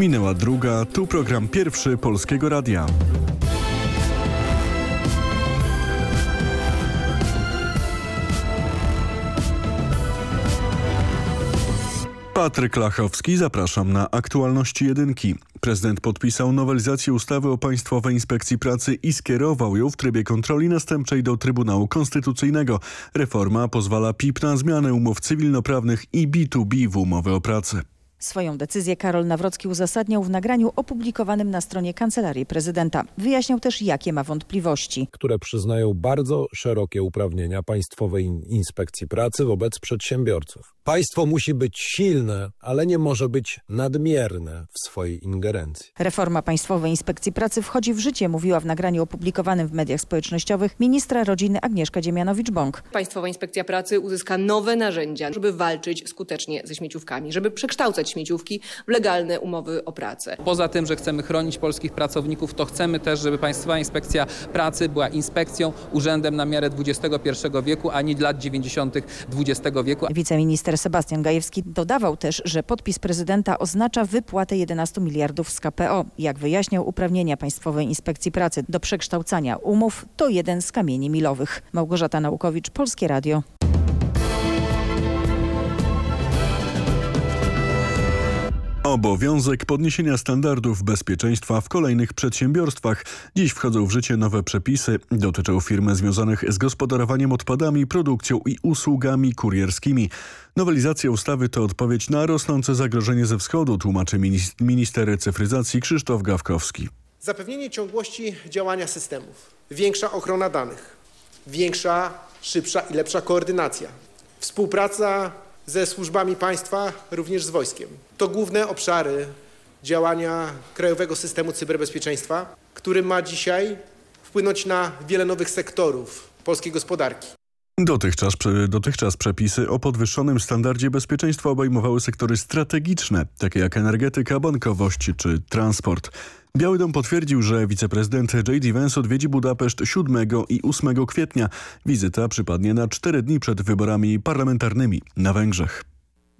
Minęła druga, tu program pierwszy Polskiego Radia. Patryk Lachowski, zapraszam na aktualności jedynki. Prezydent podpisał nowelizację ustawy o Państwowej Inspekcji Pracy i skierował ją w trybie kontroli następczej do Trybunału Konstytucyjnego. Reforma pozwala PIP na zmianę umów cywilnoprawnych i B2B w umowy o pracę. Swoją decyzję Karol Nawrocki uzasadniał w nagraniu opublikowanym na stronie Kancelarii Prezydenta. Wyjaśniał też, jakie ma wątpliwości. które przyznają bardzo szerokie uprawnienia Państwowej Inspekcji Pracy wobec przedsiębiorców. Państwo musi być silne, ale nie może być nadmierne w swojej ingerencji. Reforma Państwowej Inspekcji Pracy wchodzi w życie, mówiła w nagraniu opublikowanym w mediach społecznościowych ministra rodziny Agnieszka Dziemianowicz-Bąk. Państwowa Inspekcja Pracy uzyska nowe narzędzia, żeby walczyć skutecznie ze śmieciówkami, żeby przekształcać śmieciówki w legalne umowy o pracę. Poza tym, że chcemy chronić polskich pracowników, to chcemy też, żeby Państwowa Inspekcja Pracy była inspekcją, urzędem na miarę XXI wieku, a nie lat 90. XX wieku. Wiceminister Sebastian Gajewski dodawał też, że podpis prezydenta oznacza wypłatę 11 miliardów z KPO. Jak wyjaśniał, uprawnienia Państwowej Inspekcji Pracy do przekształcania umów to jeden z kamieni milowych. Małgorzata Naukowicz, Polskie Radio. Obowiązek podniesienia standardów bezpieczeństwa w kolejnych przedsiębiorstwach. Dziś wchodzą w życie nowe przepisy. Dotyczą firm związanych z gospodarowaniem odpadami, produkcją i usługami kurierskimi. Nowelizacja ustawy to odpowiedź na rosnące zagrożenie ze wschodu, tłumaczy minis- minister cyfryzacji Krzysztof Gawkowski. Zapewnienie ciągłości działania systemów, większa ochrona danych, większa, szybsza i lepsza koordynacja, współpraca ze służbami państwa, również z wojskiem. To główne obszary działania Krajowego Systemu Cyberbezpieczeństwa, który ma dzisiaj wpłynąć na wiele nowych sektorów polskiej gospodarki. Dotychczas, dotychczas przepisy o podwyższonym standardzie bezpieczeństwa obejmowały sektory strategiczne, takie jak energetyka, bankowość czy transport. Biały Dom potwierdził, że wiceprezydent J.D. Vance odwiedzi Budapeszt 7 i 8 kwietnia. Wizyta przypadnie na cztery dni przed wyborami parlamentarnymi na Węgrzech.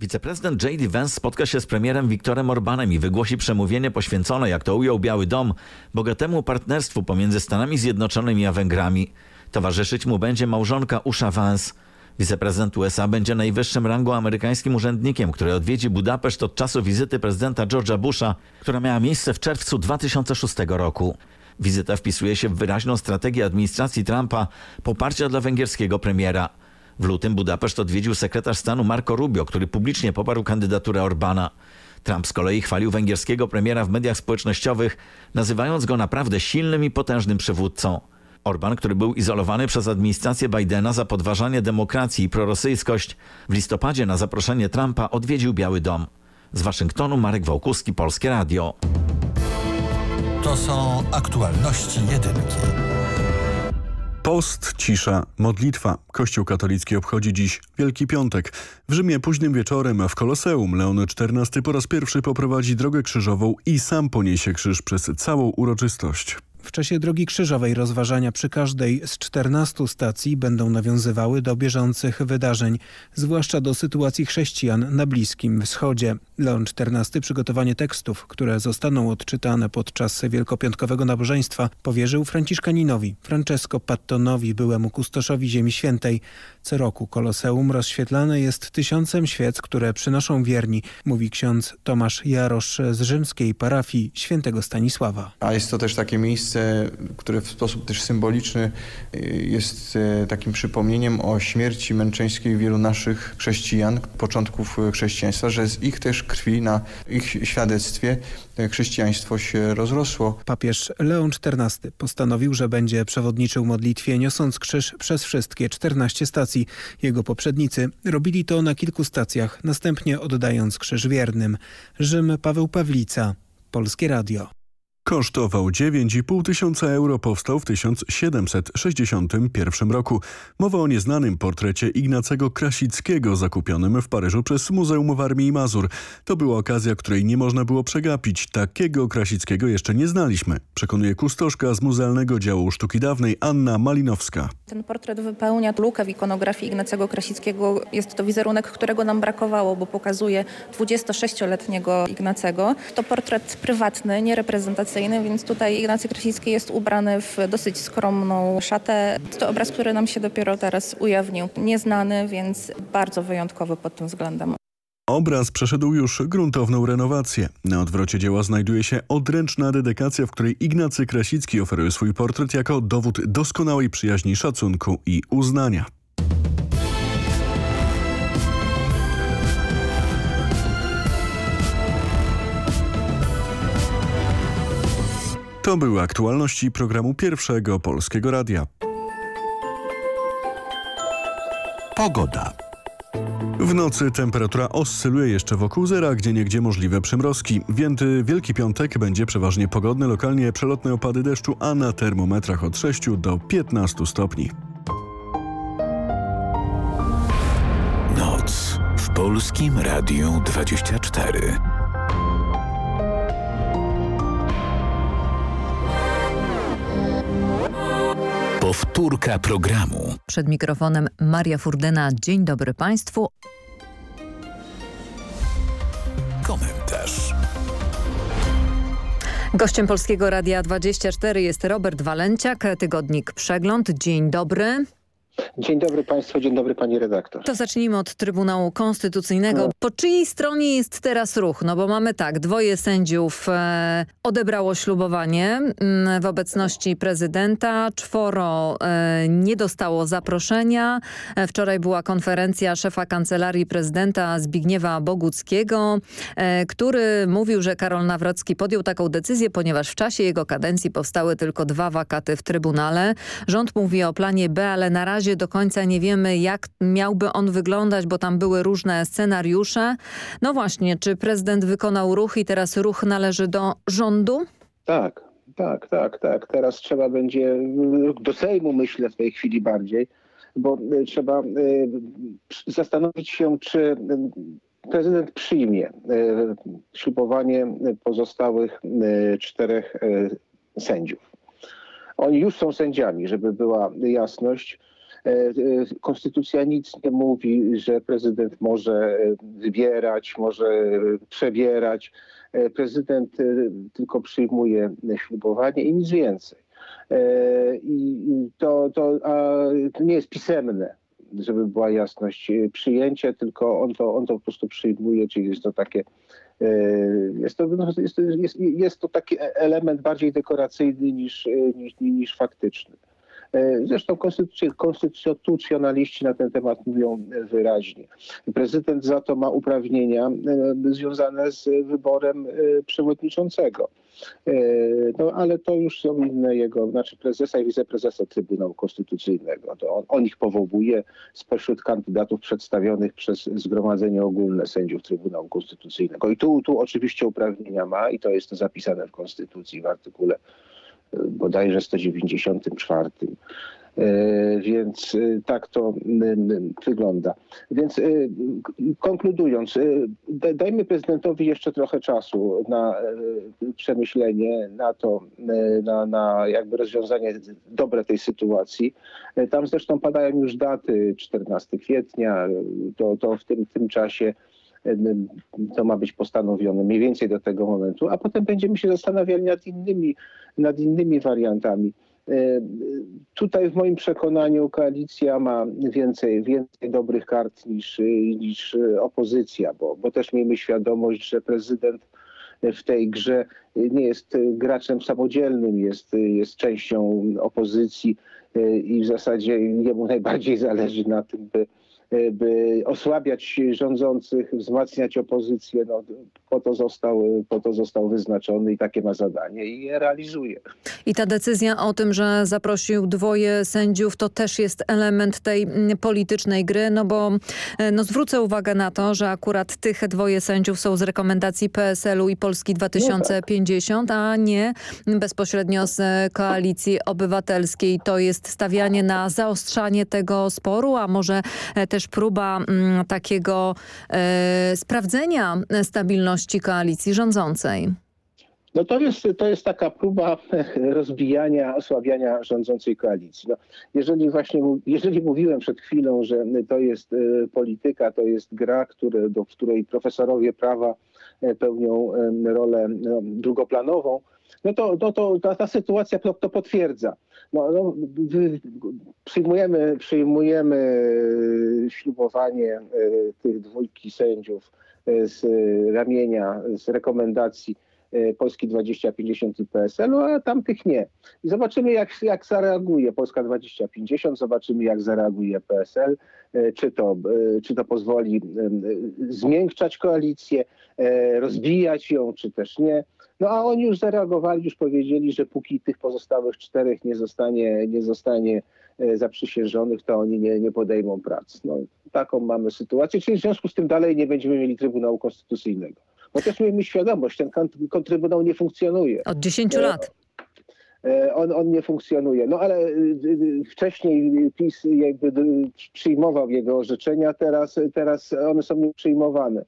Wiceprezydent J.D. Vance spotka się z premierem Viktorem Orbanem i wygłosi przemówienie poświęcone, jak to ujął Biały Dom, bogatemu partnerstwu pomiędzy Stanami Zjednoczonymi a Węgrami. Towarzyszyć mu będzie małżonka Usha Vance. Wiceprezydent USA będzie najwyższym rangą amerykańskim urzędnikiem, który odwiedzi Budapeszt od czasu wizyty prezydenta George'a Busha, która miała miejsce w czerwcu 2006 roku. Wizyta wpisuje się w wyraźną strategię administracji Trumpa poparcia dla węgierskiego premiera. W lutym Budapeszt odwiedził sekretarz stanu Marco Rubio, który publicznie poparł kandydaturę Orbana. Trump z kolei chwalił węgierskiego premiera w mediach społecznościowych, nazywając go naprawdę silnym i potężnym przywódcą. Orban, który był izolowany przez administrację Bidena za podważanie demokracji i prorosyjskość, w listopadzie na zaproszenie Trumpa odwiedził Biały Dom. Z Waszyngtonu Marek Wałkuski, Polskie Radio. To są aktualności jedynki. Post, cisza, modlitwa. Kościół katolicki obchodzi dziś Wielki Piątek. W Rzymie późnym wieczorem w Koloseum Leon XIV po raz pierwszy poprowadzi drogę krzyżową i sam poniesie krzyż przez całą uroczystość. W czasie drogi krzyżowej rozważania przy każdej z 14 stacji będą nawiązywały do bieżących wydarzeń, zwłaszcza do sytuacji chrześcijan na Bliskim Wschodzie. Leon XIV przygotowanie tekstów, które zostaną odczytane podczas wielkopiątkowego nabożeństwa, powierzył Franciszkaninowi, Francesco Pattonowi, byłemu kustoszowi Ziemi Świętej. Co roku Koloseum rozświetlane jest tysiącem świec, które przynoszą wierni, mówi ksiądz Tomasz Jarosz z rzymskiej parafii świętego Stanisława. A jest to też takie miejsce, które w sposób też symboliczny y, jest y, takim przypomnieniem o śmierci męczeńskiej wielu naszych chrześcijan, początków y, chrześcijaństwa, że z ich też krwi, na ich świadectwie chrześcijaństwo się rozrosło. Papież Leon XIV postanowił, że będzie przewodniczył modlitwie niosąc krzyż przez wszystkie 14 stacji. Jego poprzednicy robili to na kilku stacjach, następnie oddając krzyż wiernym. Rzym Paweł Pawlica, Polskie Radio. Kosztował 9,5 tysiąca euro, powstał w 1761 roku. Mowa o nieznanym portrecie Ignacego Krasickiego zakupionym w Paryżu przez Muzeum Warmii i Mazur. To była okazja, której nie można było przegapić. Takiego Krasickiego jeszcze nie znaliśmy, przekonuje kustoszka z Muzealnego Działu Sztuki Dawnej Anna Malinowska. Ten portret wypełnia lukę w ikonografii Ignacego Krasickiego. Jest to wizerunek, którego nam brakowało, bo pokazuje 26-letniego Ignacego. To portret prywatny, więc tutaj Ignacy Krasicki jest ubrany w dosyć skromną szatę. To obraz, który nam się dopiero teraz ujawnił. Nieznany, więc bardzo wyjątkowy pod tym względem. Obraz przeszedł już gruntowną renowację. Na odwrocie dzieła znajduje się odręczna dedykacja, w której Ignacy Krasicki oferuje swój portret jako dowód doskonałej przyjaźni, szacunku i uznania. To były aktualności programu Pierwszego Polskiego Radia. Pogoda. W nocy temperatura oscyluje jeszcze wokół zera, gdzie niegdzie możliwe przymrozki. Więty Wielki Piątek będzie przeważnie pogodny, lokalnie przelotne opady deszczu, a na termometrach od 6 do 15 stopni. Noc w Polskim Radiu 24. Powtórka programu. Przed mikrofonem Maria Furdyna. Dzień dobry Państwu. Komentarz. Gościem Polskiego Radia 24 jest Robert Walenciak, tygodnik Przegląd. Dzień dobry. Dzień dobry Państwu, dzień dobry Pani redaktor. To zacznijmy od Trybunału Konstytucyjnego. Po czyjej stronie jest teraz ruch? No bo mamy tak, dwoje sędziów e, odebrało ślubowanie m, w obecności prezydenta, czworo e, nie dostało zaproszenia. E, wczoraj była konferencja szefa Kancelarii Prezydenta Zbigniewa Boguckiego, e, który mówił, że Karol Nawrocki podjął taką decyzję, ponieważ w czasie jego kadencji powstały tylko dwa wakaty w Trybunale. Rząd mówi o planie B, ale na razie do końca nie wiemy, jak miałby on wyglądać, bo tam były różne scenariusze. No właśnie, czy prezydent wykonał ruch i teraz ruch należy do rządu? Tak, tak, tak, tak. Teraz trzeba będzie do Sejmu, myślę w tej chwili bardziej, bo y, trzeba y, zastanowić się, czy y, prezydent przyjmie ślubowanie pozostałych czterech sędziów. Oni już są sędziami, żeby była jasność. E, e, Konstytucja nic nie mówi, że prezydent może e, wybierać, może przebierać. Prezydent tylko przyjmuje ślubowanie i nic więcej. I to, to, to nie jest pisemne, żeby była jasność. Przyjęcie, tylko on to, on to po prostu przyjmuje, czyli jest to takie jest to, no, jest, jest, jest to taki element bardziej dekoracyjny niż, niż, niż faktyczny. E, Zresztą konstytucjonaliści na ten temat mówią wyraźnie. Prezydent za to ma uprawnienia e, związane z wyborem e, przewodniczącego. No ale to już są inne jego, znaczy prezesa i wiceprezesa Trybunału Konstytucyjnego. To on, on ich powołuje spośród kandydatów przedstawionych przez Zgromadzenie Ogólne Sędziów Trybunału Konstytucyjnego. I tu, tu oczywiście uprawnienia ma i to jest zapisane w Konstytucji w artykule bodajże 194. E, Więc e, tak to wygląda. Więc e, konkludując, da- dajmy prezydentowi jeszcze trochę czasu na przemyślenie, na to, na, na jakby rozwiązanie dobre tej sytuacji. Tam zresztą padają już daty 14 kwietnia, to, to w tym, tym czasie to ma być postanowione mniej więcej do tego momentu, a potem będziemy się zastanawiali nad innymi, nad innymi wariantami. E, Tutaj w moim przekonaniu koalicja ma więcej, więcej dobrych kart niż, niż opozycja, bo, bo też miejmy świadomość, że prezydent w tej grze nie jest graczem samodzielnym, jest, jest częścią opozycji e, i w zasadzie jemu najbardziej zależy na tym, by, by osłabiać rządzących, wzmacniać opozycję. No, po to został, po to został wyznaczony i takie ma zadanie i je realizuje. I ta decyzja o tym, że zaprosił dwoje sędziów, to też jest element tej mm, politycznej gry, no bo e, no zwrócę uwagę na to, że akurat tych dwoje sędziów są z rekomendacji PSL-u i Polski 2050, a nie bezpośrednio z Koalicji Obywatelskiej. To jest stawianie na zaostrzanie tego sporu, a może e, też próba mm, takiego e, sprawdzenia stabilności koalicji rządzącej. No to jest, to jest taka próba rozbijania, osłabiania rządzącej koalicji. No, jeżeli właśnie, jeżeli mówiłem przed chwilą, że to jest e, polityka, to jest gra, które, do, której profesorowie prawa e, pełnią rolę no, drugoplanową, no to, no to ta, ta sytuacja to, to potwierdza. No, no, przyjmujemy, przyjmujemy ślubowanie e, tych dwójki sędziów z e, ramienia, z rekomendacji e, Polski 2050 i PSL-u, a tamtych nie. I zobaczymy, jak, jak zareaguje Polska 2050, zobaczymy, jak zareaguje PSL, e, czy to, e, czy to pozwoli e, zmiękczać koalicję, e, rozbijać ją, czy też nie. No a oni już zareagowali, już powiedzieli, że póki tych pozostałych czterech nie zostanie, nie zostanie e, zaprzysiężonych, to oni nie, nie podejmą prac. No, taką mamy sytuację, czyli w związku z tym dalej nie będziemy mieli Trybunału Konstytucyjnego. Bo też miejmy świadomość, ten kont- kontrtrybunał nie funkcjonuje. Od 10 E, lat. E, On, on nie funkcjonuje. No ale wcześniej PiS jakby przyjmował jego orzeczenia, teraz, teraz one są nieprzyjmowane,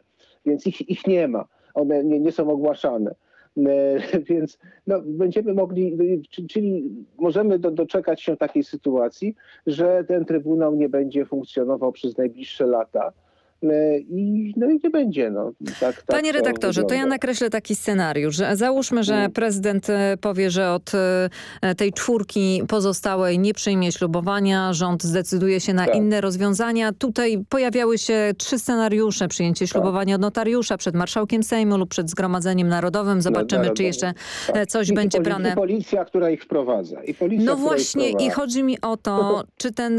więc ich, ich nie ma. One nie, nie są ogłaszane. E, Więc no, będziemy mogli, czy- czyli możemy do, doczekać się takiej sytuacji, że ten Trybunał nie będzie funkcjonował przez najbliższe lata. I, no i nie będzie. No. Tak, tak Panie to redaktorze, to ja wygląda. nakreślę taki scenariusz. Załóżmy, że Mm. prezydent e, powie, że od e, tej czwórki pozostałej nie przyjmie ślubowania, rząd zdecyduje się na Tak. inne rozwiązania. Tutaj pojawiały się trzy scenariusze. Przyjęcie Tak. ślubowania od notariusza przed marszałkiem Sejmu lub przed Zgromadzeniem Narodowym. Zobaczymy, czy Narodowym. jeszcze Tak. e, coś I, będzie brane. I policja, która ich wprowadza. I policja, No właśnie i chodzi mi o to, czy ten,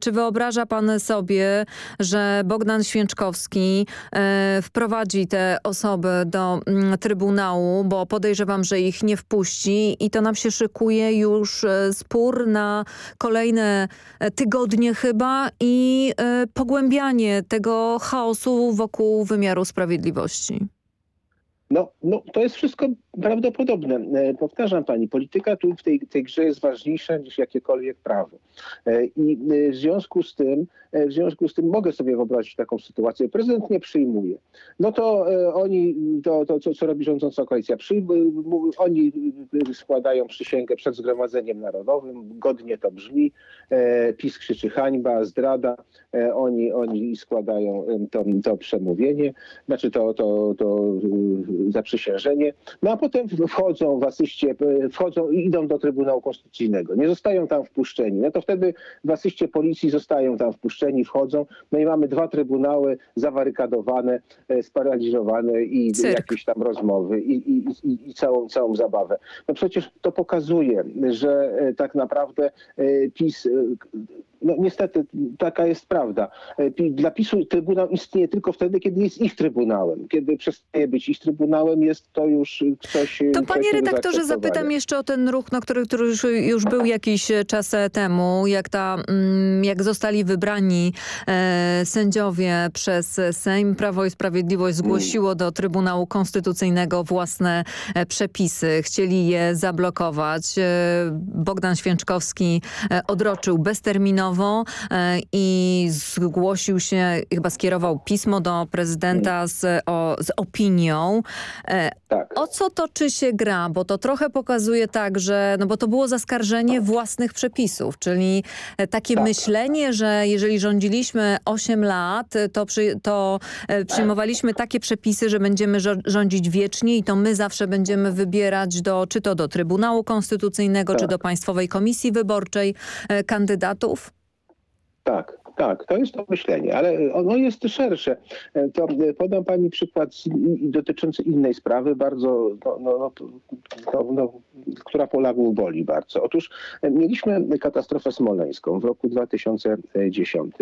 czy wyobraża pan sobie, że Bogdan Święczkowski e, wprowadzi te osoby do mm, Trybunału, bo podejrzewam, że ich nie wpuści i to nam się szykuje już e, spór na kolejne e, tygodnie chyba i pogłębianie tego chaosu wokół wymiaru sprawiedliwości. No, no, to jest wszystko prawdopodobne. E, Powtarzam pani, polityka tu w tej, tej grze jest ważniejsza niż jakiekolwiek prawo. E, I e, w związku z tym, w związku z tym mogę sobie wyobrazić taką sytuację. Prezydent nie przyjmuje. No to oni, to, to co, co robi rządząca koalicja, oni składają przysięgę przed Zgromadzeniem Narodowym, godnie to brzmi, PiS krzyczy hańba, zdrada, oni, oni składają to, to przemówienie, znaczy to, to, to zaprzysiężenie, no a potem wchodzą w asyście, y, wchodzą i idą do Trybunału Konstytucyjnego. Nie zostają tam wpuszczeni. No to wtedy w asyście policji zostają tam wpuszczeni, wchodzą, no i mamy dwa trybunały zawarykadowane, e, sparaliżowane i Cyrk. jakieś tam rozmowy i, i, i, i całą, całą zabawę. No przecież to pokazuje, że e, tak naprawdę e, PiS, e, no niestety taka jest prawda. E, Dla PiSu Trybunał istnieje tylko wtedy, kiedy jest ich Trybunałem. Kiedy przestaje być ich Trybunałem, jest to już coś... To coś panie redaktorze zapytam jeszcze o ten ruch, no, który, który już, już był jakiś czas temu, jak, ta, mm, jak zostali wybrani e, sędziowie przez Sejm. Prawo i Sprawiedliwość zgłosiło do Trybunału Konstytucyjnego własne e, przepisy. Chcieli je zablokować. E, Bogdan Święczkowski e, odroczył bezterminowo e, i zgłosił się, chyba skierował pismo do prezydenta z, o, z opinią. E, Tak. o co toczy się gra? Bo to trochę pokazuje tak, że, no bo to było zaskarżenie własnych przepisów, czyli e, takie Tak. myślenie, że jeżeli rządziliśmy 8 lat, to, przy, to przyjmowaliśmy takie przepisy, że będziemy rządzić wiecznie i to my zawsze będziemy wybierać do, czy to do Trybunału Konstytucyjnego, czy Tak. do Państwowej Komisji Wyborczej kandydatów. Tak, Tak, to jest to myślenie, ale ono jest szersze. To podam Pani przykład dotyczący innej sprawy, bardzo, no, no, no, no, która Polaków boli bardzo. Otóż mieliśmy katastrofę smoleńską w roku 2010.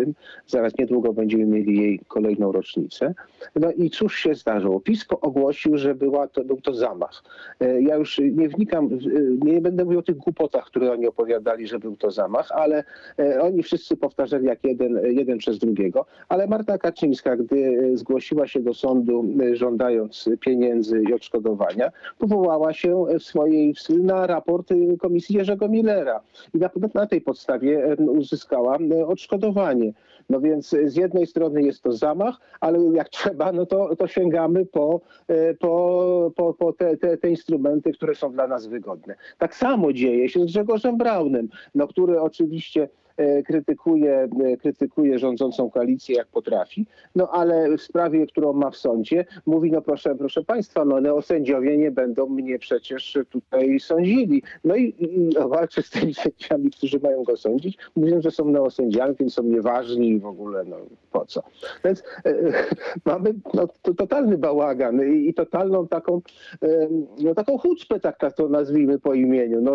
Zaraz niedługo będziemy mieli jej kolejną rocznicę. No i cóż się zdarzyło? PiS ogłosił, że była to, był to zamach. Ja już nie wnikam, nie będę mówił o tych głupotach, które oni opowiadali, że był to zamach, ale oni wszyscy powtarzali jak jeden, jeden przez drugiego. Ale Marta Kaczyńska, gdy zgłosiła się do sądu żądając pieniędzy i odszkodowania, powołała się w swojej, na raport Komisji Jerzego Millera i na, na tej podstawie uzyskała odszkodowanie. No więc z jednej strony jest to zamach, ale jak trzeba, no to, to sięgamy po, po, po, po te, te, te instrumenty, które są dla nas wygodne. Tak samo dzieje się z Grzegorzem Braunem, no, który oczywiście krytykuje, krytykuje rządzącą koalicję jak potrafi, no ale w sprawie, którą ma w sądzie, mówi, no proszę, proszę państwa, no neosędziowie nie będą mnie przecież tutaj sądzili. No i, i walczy z tymi sędziami, którzy mają go sądzić. Mówią, że są neosędziami, więc są nieważni i w ogóle, no po co. Więc e, mamy no, to, totalny bałagan i, i totalną taką, e, no, taką tak, to nazwijmy po imieniu. No,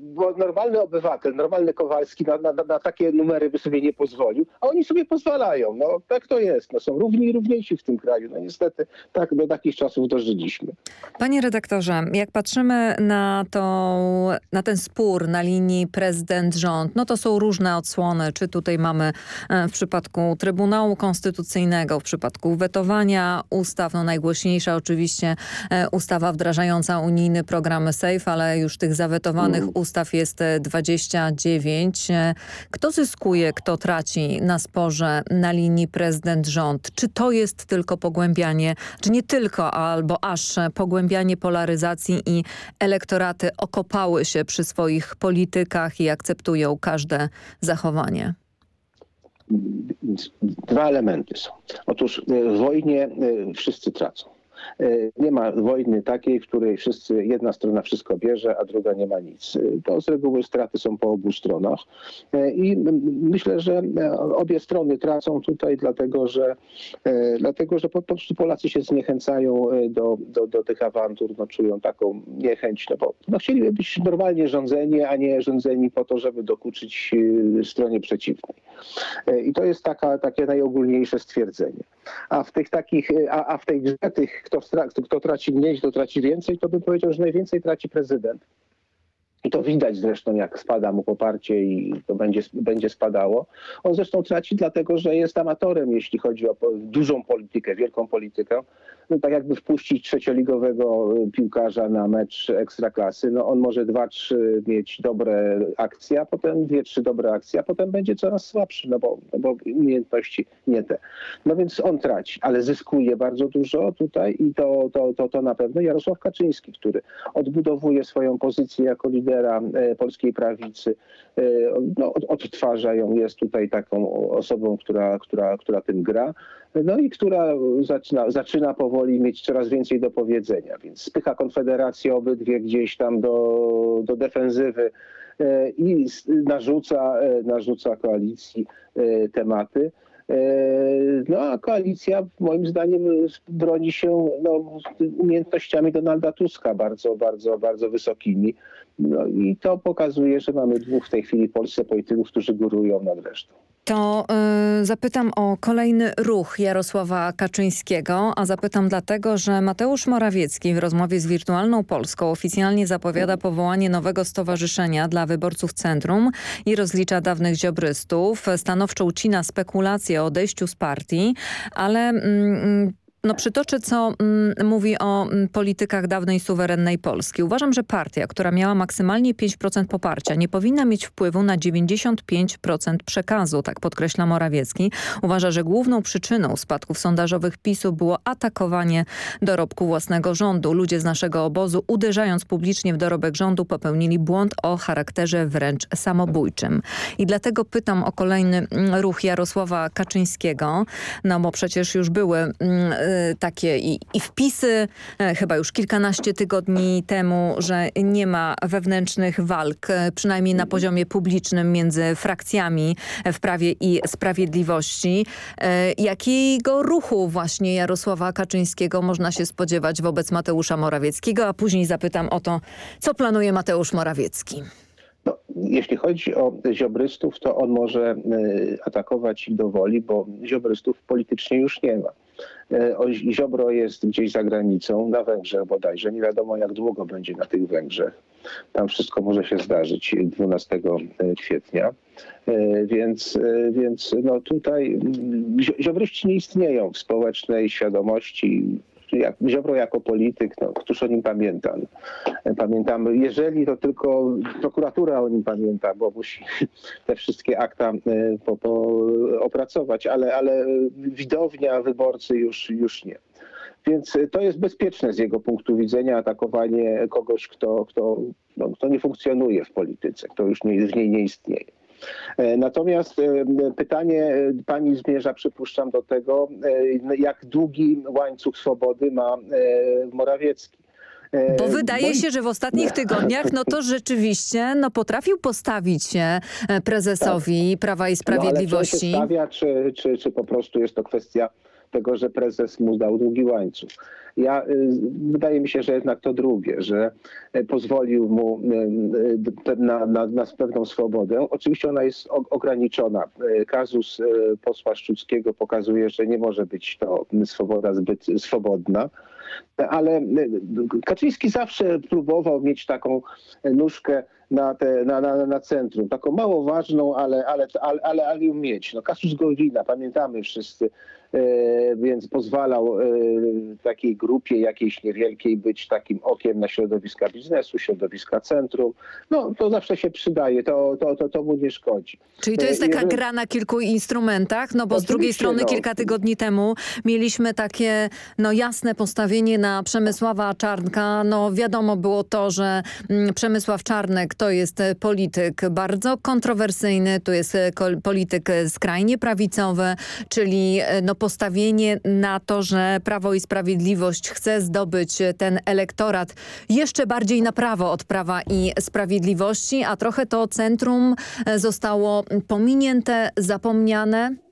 bo normalny obywatel, normalny Kowalski na, na, na takie numery by sobie nie pozwolił, a oni sobie pozwalają. No tak to jest. No, są równi i równiejsi w tym kraju. No niestety tak do takich czasów dożyliśmy. Panie redaktorze, jak patrzymy na, to, na ten spór na linii prezydent-rząd, no to są różne odsłony. Czy tutaj mamy e, w przypadku Trybunału Konstytucyjnego, w przypadku wetowania ustaw, no najgłośniejsza oczywiście e, ustawa wdrażająca unijny program SAFE, ale już tych zawetowanych mm. ustaw jest 29. Kto zyskuje, kto traci na sporze na linii prezydent-rząd? Czy to jest tylko pogłębianie, czy nie tylko, albo aż pogłębianie polaryzacji i elektoraty okopały się przy swoich politykach i akceptują każde zachowanie? Dwa elementy są. Otóż w wojnie wszyscy tracą. Nie ma wojny takiej, w której wszyscy, jedna strona wszystko bierze, a druga nie ma nic. To z reguły straty są po obu stronach i myślę, że obie strony tracą tutaj dlatego, że dlatego, że po prostu Polacy się zniechęcają do, do, do tych awantur, no, czują taką niechęć, no bo no, chcieliby być normalnie rządzeni, a nie rządzeni po to, żeby dokuczyć stronie przeciwnej. I to jest taka, takie najogólniejsze stwierdzenie. A w tych takich, a, a w tej grze tych, kto, kto traci mniej, to traci więcej, to bym powiedział, że najwięcej traci prezydent. I to widać zresztą, jak spada mu poparcie i to będzie, będzie spadało. On zresztą traci dlatego, że jest amatorem, jeśli chodzi o dużą politykę, wielką politykę. Tak jakby wpuścić trzecioligowego piłkarza na mecz ekstraklasy, no on może dwa, trzy mieć dobre akcje, a potem dwie, trzy dobre akcje, a potem będzie coraz słabszy, no bo, no bo umiejętności nie te. No więc on traci, ale zyskuje bardzo dużo tutaj i to, to, to, to na pewno Jarosław Kaczyński, który odbudowuje swoją pozycję jako lidera polskiej prawicy, no, odtwarza ją, jest tutaj taką osobą, która, która, która tym gra no i która zaczyna, zaczyna powoli mieć coraz więcej do powiedzenia, więc spycha Konfederację obydwie gdzieś tam do, do defensywy i narzuca, narzuca koalicji tematy. No a koalicja moim zdaniem broni się no, umiejętnościami Donalda Tuska bardzo, bardzo, bardzo wysokimi. No i to pokazuje, że mamy dwóch w tej chwili w Polsce polityków, którzy górują nad resztą. To y, zapytam o kolejny ruch Jarosława Kaczyńskiego, a zapytam dlatego, że Mateusz Morawiecki w rozmowie z Wirtualną Polską oficjalnie zapowiada powołanie nowego stowarzyszenia dla wyborców Centrum i rozlicza dawnych ziobrystów. Stanowczo ucina spekulacje o odejściu z partii, ale mm, no przytoczę, co mm, mówi o mm, politykach dawnej suwerennej Polski. Uważam, że partia, która miała maksymalnie 5% poparcia, nie powinna mieć wpływu na 95% przekazu, tak podkreśla Morawiecki. Uważa, że główną przyczyną spadków sondażowych PiSu było atakowanie dorobku własnego rządu. Ludzie z naszego obozu, uderzając publicznie w dorobek rządu, popełnili błąd o charakterze wręcz samobójczym. I dlatego pytam o kolejny mm, ruch Jarosława Kaczyńskiego, no bo przecież już były takie i, i wpisy, e, chyba już kilkanaście tygodni temu, że nie ma wewnętrznych walk, e, przynajmniej na poziomie publicznym między frakcjami w Prawie i Sprawiedliwości. Jakiego ruchu właśnie Jarosława Kaczyńskiego można się spodziewać wobec Mateusza Morawieckiego? A później zapytam o to, co planuje Mateusz Morawiecki. No, jeśli chodzi o ziobrystów, to on może y, atakować ich do woli, bo ziobrystów politycznie już nie ma. O- Ziobro jest gdzieś za granicą, na Węgrzech bodajże. Nie wiadomo jak długo będzie na tych Węgrzech. Tam wszystko może się zdarzyć 12 kwietnia. Y, Więc, więc no tutaj mm, zio- ziobryści nie istnieją w społecznej świadomości. Jak, Ziobro jako polityk, no, któż o nim pamięta? Pamiętamy, jeżeli to tylko prokuratura o nim pamięta, bo musi te wszystkie akta y, po, po opracować, ale, ale widownia, wyborcy już, już nie. Więc to jest bezpieczne z jego punktu widzenia atakowanie kogoś, kto, kto, no, kto nie funkcjonuje w polityce, kto już nie, w niej nie istnieje. E, Natomiast e, pytanie e, pani zmierza, przypuszczam, do tego, jak długi łańcuch swobody ma Morawiecki. Bo wydaje się, że w ostatnich tygodniach no to rzeczywiście no, potrafił postawić się prezesowi Prawa i No, ale czy Sprawiedliwości. się stawia, czy, czy, czy po prostu jest to kwestia tego, że prezes mu dał długi łańcuch. Ja, y, wydaje mi się, że jednak to drugie, że y, pozwolił mu y, na, na, na pewną swobodę. Oczywiście ona jest ograniczona. Kazus posła Szczuckiego pokazuje, że nie może być to swoboda zbyt swobodna. Ale Kaczyński zawsze próbował mieć taką nóżkę na, te, na, na, na centrum, taką mało ważną, ale, ale, ale, ale, ale mieć. No, Kasus Gowina, pamiętamy wszyscy, więc pozwalał e, takiej grupie jakiejś niewielkiej być takim okiem na środowiska biznesu, środowiska centrum. No to zawsze się przydaje, to, to, to, to mu nie szkodzi. Czyli to jest E, taka jeżeli- gra na kilku instrumentach, no bo z drugiej strony no. kilka tygodni temu mieliśmy takie no jasne postawienie na Przemysława Czarnka. No wiadomo było to, że mm, Przemysław Czarnek to jest e, polityk bardzo kontrowersyjny, to jest e, polityk e, skrajnie prawicowy, czyli e, no postawienie na to, że Prawo i Sprawiedliwość chce zdobyć ten elektorat jeszcze bardziej na prawo od Prawa i Sprawiedliwości, a trochę to centrum zostało pominięte, zapomniane.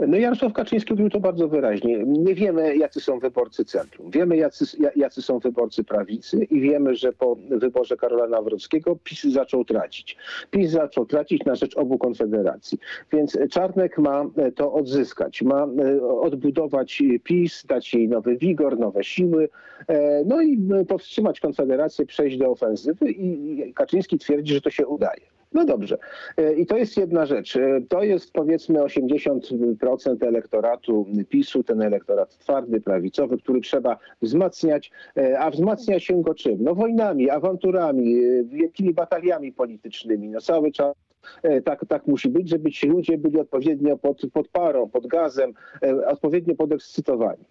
No Jarosław Kaczyński mówił to bardzo wyraźnie. Nie wiemy, jacy są wyborcy centrum. Wiemy, jacy, jacy są wyborcy prawicy i wiemy, że po wyborze Karola Nawrockiego PiS zaczął tracić. PiS zaczął tracić na rzecz obu konfederacji. Więc Czarnek ma to odzyskać. Ma e, odbudować PiS, dać jej nowy wigor, nowe siły, e, no i powstrzymać konfederację, przejść do ofensywy i Kaczyński twierdzi, że to się udaje. No dobrze. E, I to jest jedna rzecz. E, To jest powiedzmy 80% elektoratu PiSu, ten elektorat twardy, prawicowy, który trzeba wzmacniać. E, A wzmacnia się go czym? No wojnami, awanturami, wielkimi bataliami politycznymi. No cały czas tak, tak musi być, żeby ci ludzie byli odpowiednio pod, pod parą, pod gazem, odpowiednio podekscytowani.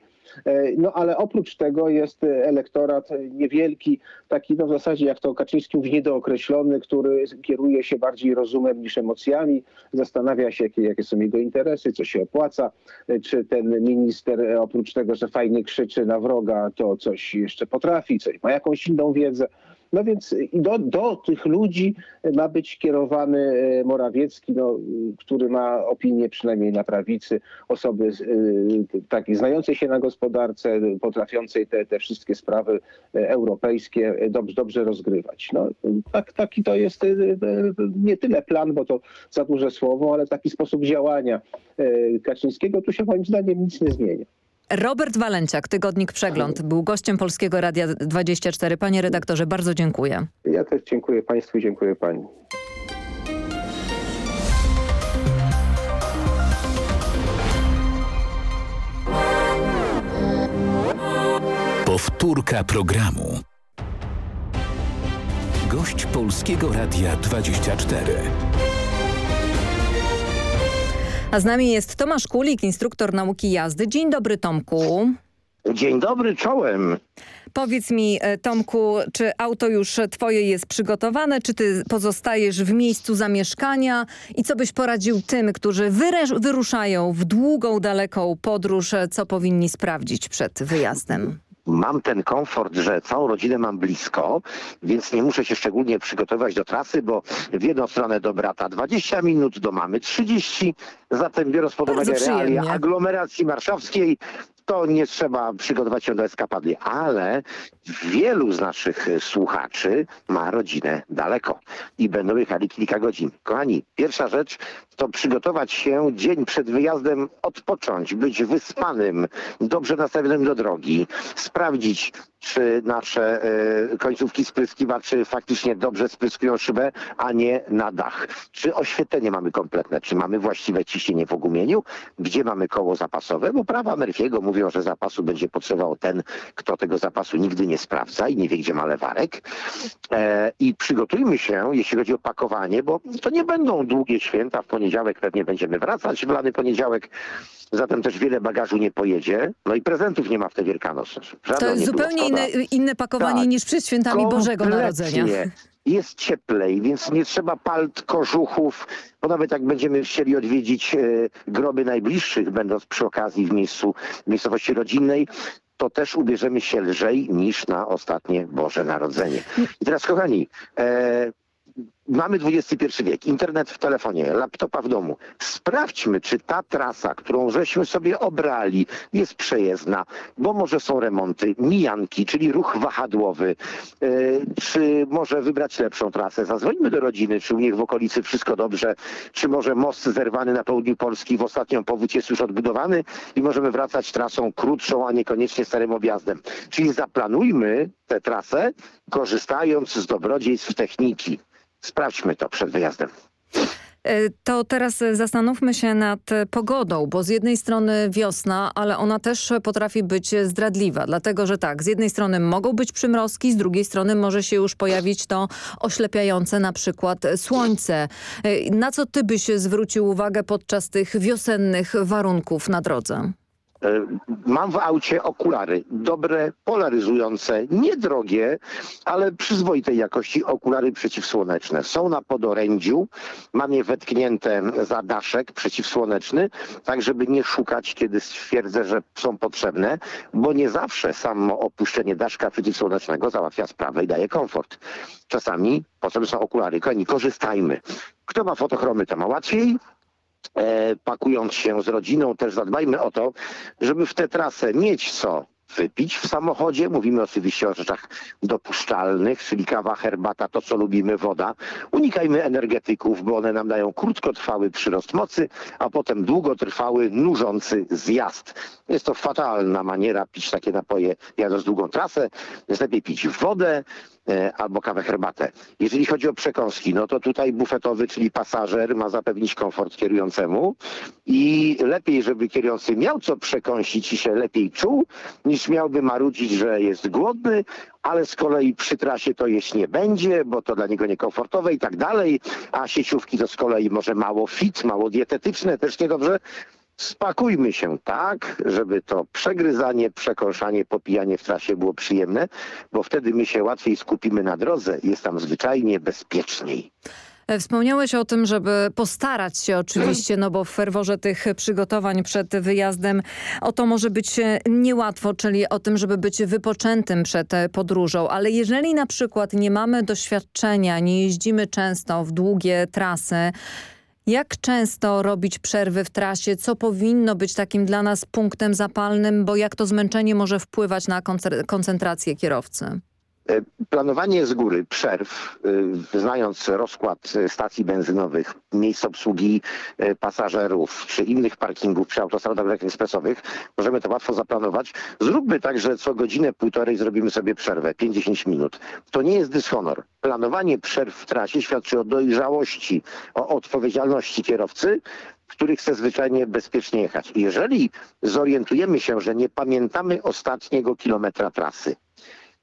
E, No ale oprócz tego jest e, elektorat niewielki, taki no w zasadzie jak to Kaczyński mówi, niedookreślony, który kieruje się bardziej rozumem niż emocjami, zastanawia się jakie, jakie są jego interesy, co się opłaca, e, czy ten minister oprócz tego, że fajnie krzyczy na wroga, to coś jeszcze potrafi, coś ma jakąś inną wiedzę. No więc do, do tych ludzi ma być kierowany e, Morawiecki, no, który ma opinię przynajmniej na prawicy, osoby e, takiej znającej się na gospodarce, potrafiącej te, te wszystkie sprawy e, europejskie dobrze, dobrze rozgrywać. No, tak, taki to jest nie tyle plan, bo to za duże słowo, ale taki sposób działania Kaczyńskiego. Tu się moim zdaniem nic nie zmienia. Robert Walenciak, Tygodnik Przegląd, był gościem Polskiego Radia 24. Panie redaktorze, bardzo dziękuję. Ja też dziękuję Państwu i dziękuję Pani. Powtórka programu. Gość Polskiego Radia 24. A z nami jest Tomasz Kulik, instruktor nauki jazdy. Dzień dobry Tomku. Dzień dobry, czołem. Powiedz mi, e, Tomku, czy auto już twoje jest przygotowane, czy ty pozostajesz w miejscu zamieszkania i co byś poradził tym, którzy wyruszają w długą, daleką podróż, e, co powinni sprawdzić przed wyjazdem? Mam ten komfort, że całą rodzinę mam blisko, więc nie muszę się szczególnie przygotowywać do trasy, bo w jedną stronę do brata 20 minut, do mamy 30, zatem biorąc pod uwagę realia aglomeracji warszawskiej, to nie trzeba przygotować się do eskapady, ale wielu z naszych słuchaczy ma rodzinę daleko i będą jechali kilka godzin. Kochani, pierwsza rzecz to przygotować się dzień przed wyjazdem, odpocząć, być wyspanym, dobrze nastawionym do drogi, sprawdzić, czy nasze e, końcówki spryskiwaczy faktycznie dobrze spryskują szybę, a nie na dach. Czy oświetlenie mamy kompletne, czy mamy właściwe ciśnienie w ogumieniu, gdzie mamy koło zapasowe, bo prawa Murphy'ego mówią, że zapasu będzie potrzebował ten, kto tego zapasu nigdy nie sprawdza i nie wie, gdzie ma lewarek. E, I przygotujmy się, jeśli chodzi o pakowanie, bo to nie będą długie święta, w poniedziałek pewnie będziemy wracać, w lany poniedziałek, zatem też wiele bagażu nie pojedzie, no i prezentów nie ma w te Wielkanoc. Żadną To jest zupełnie inne, inne pakowanie Tak. niż przed świętami Bożego. Narodzenia. Jest cieplej, więc nie trzeba palt, kożuchów, bo nawet jak będziemy chcieli odwiedzić e, groby najbliższych, będąc przy okazji w miejscu, w miejscowości rodzinnej, to też ubierzemy się lżej niż na ostatnie Boże Narodzenie. I teraz kochani, e, Mamy XXI wiek, internet w telefonie, laptopa w domu. Sprawdźmy, czy ta trasa, którą żeśmy sobie obrali, jest przejezdna, bo może są remonty, mijanki, czyli ruch wahadłowy, e, czy może wybrać lepszą trasę. Zadzwońmy do rodziny, czy u nich w okolicy wszystko dobrze, czy może most zerwany na południu Polski w ostatnią powódź jest już odbudowany i możemy wracać trasą krótszą, a niekoniecznie starym objazdem. Czyli zaplanujmy tę trasę, korzystając z dobrodziejstw techniki. Sprawdźmy to przed wyjazdem. E, To teraz zastanówmy się nad pogodą, bo z jednej strony wiosna, ale ona też potrafi być zdradliwa, dlatego że tak, z jednej strony mogą być przymrozki, z drugiej strony może się już pojawić to oślepiające na przykład słońce. E, Na co ty byś zwrócił uwagę podczas tych wiosennych warunków na drodze? E, Mam w aucie okulary, dobre, polaryzujące, niedrogie, ale przyzwoitej jakości okulary przeciwsłoneczne. Są na podorędziu, mam je wetknięte za daszek przeciwsłoneczny, tak żeby nie szukać, kiedy stwierdzę, że są potrzebne, bo nie zawsze samo opuszczenie daszka przeciwsłonecznego załatwia sprawę i daje komfort. Czasami potrzebne są okulary. Kochani, korzystajmy. Kto ma fotochromy, to ma łatwiej pakując się z rodziną, też zadbajmy o to, żeby w tę trasę mieć co wypić w samochodzie. Mówimy oczywiście o rzeczach dopuszczalnych, czyli kawa, herbata, to co lubimy, woda. Unikajmy energetyków, bo one nam dają krótkotrwały przyrost mocy, a potem długotrwały, nużący zjazd. Jest to fatalna maniera pić takie napoje jadąc długą trasę. Jest lepiej pić wodę, e, albo kawę, herbatę. Jeżeli chodzi o przekąski, no to tutaj bufetowy, czyli pasażer ma zapewnić komfort kierującemu i lepiej, żeby kierujący miał co przekąsić i się lepiej czuł, niż miałby marudzić, że jest głodny, ale z kolei przy trasie to jeść nie będzie, bo to dla niego niekomfortowe i tak dalej, a sieciówki to z kolei może mało fit, mało dietetyczne, też niedobrze. Spakujmy się tak, żeby to przegryzanie, przekąszanie, popijanie w trasie było przyjemne, bo wtedy my się łatwiej skupimy na drodze jest tam zwyczajnie bezpieczniej. Wspomniałeś o tym, żeby postarać się oczywiście, no bo w ferworze tych przygotowań przed wyjazdem o to może być niełatwo, czyli o tym, żeby być wypoczętym przed podróżą. Ale jeżeli na przykład nie mamy doświadczenia, nie jeździmy często w długie trasy, jak często robić przerwy w trasie? Co powinno być takim dla nas punktem zapalnym? Bo jak to zmęczenie może wpływać na koncentrację kierowcy? E, Planowanie z góry przerw, y, znając rozkład y, stacji benzynowych, miejsc obsługi pasażerów czy innych parkingów przy autostradach ekspresowych, możemy to łatwo zaplanować. Zróbmy tak, że co godzinę, półtorej zrobimy sobie przerwę, 50 minut. To nie jest dyshonor. Planowanie przerw w trasie świadczy o dojrzałości, o odpowiedzialności kierowcy, który chce zwyczajnie bezpiecznie jechać. Jeżeli zorientujemy się, że nie pamiętamy ostatniego kilometra trasy,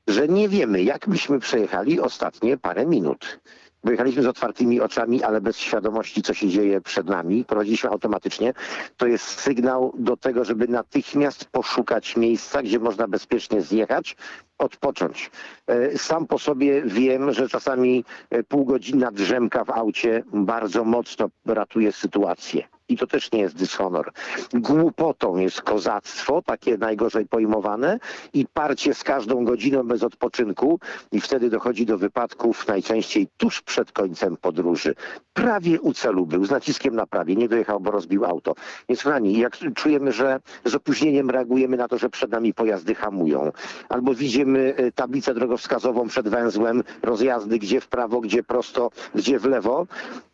że nie wiemy, jak byśmy przejechali ostatnie parę minut. bo jechaliśmy z otwartymi oczami, ale bez świadomości, co się dzieje przed nami. Prowadziliśmy automatycznie. To jest sygnał do tego, żeby natychmiast poszukać miejsca, gdzie można bezpiecznie zjechać, odpocząć. E, Sam po sobie wiem, że czasami e, półgodzinna drzemka w aucie bardzo mocno ratuje sytuację. I to też nie jest dyshonor. Głupotą jest kozactwo, takie najgorzej pojmowane i parcie z każdą godziną bez odpoczynku i wtedy dochodzi do wypadków najczęściej tuż przed końcem podróży. Prawie u celu był, z naciskiem na prawie, nie dojechał, bo rozbił auto. Więc kochani, jak czujemy, że z opóźnieniem reagujemy na to, że przed nami pojazdy hamują, albo widzimy e, tablicę drogowskazową przed węzłem, rozjazdy gdzie w prawo, gdzie prosto, gdzie w lewo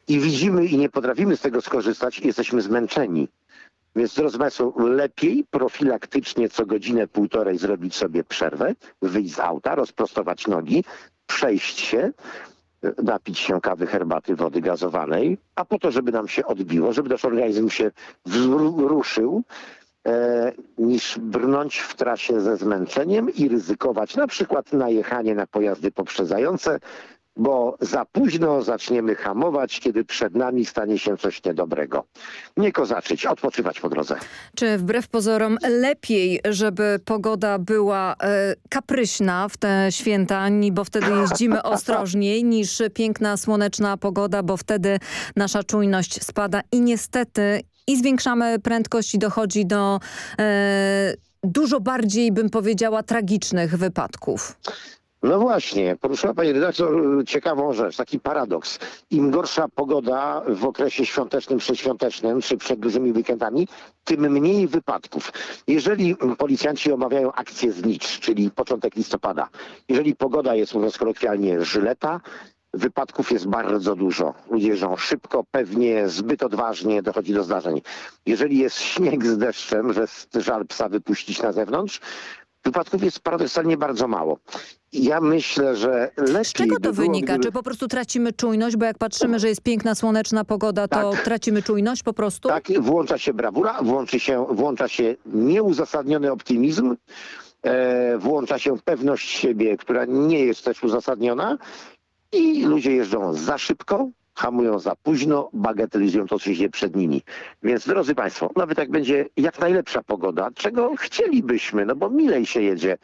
i widzimy i nie potrafimy z tego skorzystać, jesteśmy zmęczeni. Więc Państwo, lepiej profilaktycznie co godzinę, półtorej zrobić sobie przerwę, wyjść z auta, rozprostować nogi, przejść się, napić się kawy, herbaty, wody gazowanej, a po to, żeby nam się odbiło, żeby nasz organizm się wzruszył, e, niż brnąć w trasie ze zmęczeniem i ryzykować na przykład najechanie na pojazdy poprzedzające, bo za późno zaczniemy hamować, kiedy przed nami stanie się coś niedobrego. Nie kozaczyć, odpoczywać po drodze. Czy wbrew pozorom lepiej, żeby pogoda była e, kapryśna w te święta, bo wtedy jeździmy ostrożniej, niż piękna, słoneczna pogoda, bo wtedy nasza czujność spada i niestety i zwiększamy prędkość i dochodzi do e, dużo bardziej, bym powiedziała, tragicznych wypadków. No właśnie, poruszyła Pani redaktor y, ciekawą rzecz, taki paradoks. Im gorsza pogoda w okresie świątecznym, przedświątecznym czy przed dużymi weekendami, tym mniej wypadków. Jeżeli policjanci omawiają akcję znicz, czyli początek listopada, jeżeli pogoda jest, mówiąc kolokwialnie, żyleta, wypadków jest bardzo dużo. Ludzie jeżdżą szybko, pewnie, zbyt odważnie, dochodzi do zdarzeń. Jeżeli jest śnieg z deszczem, że żal psa wypuścić na zewnątrz, wypadków jest paradoksalnie bardzo mało. Ja myślę, że lepiej Z czego by to było, wynika? gdyby- Czy po prostu tracimy czujność? Bo jak patrzymy, że jest piękna, słoneczna pogoda, to tracimy czujność po prostu? Tak, włącza się brawura, włączy się, włącza się nieuzasadniony optymizm, e, włącza się pewność siebie, która nie jest też uzasadniona i ludzie jeżdżą za szybko, hamują za późno, bagatelizują to, co się przed nimi. Więc drodzy Państwo, nawet jak będzie jak najlepsza pogoda, czego chcielibyśmy, no bo milej się jedzie,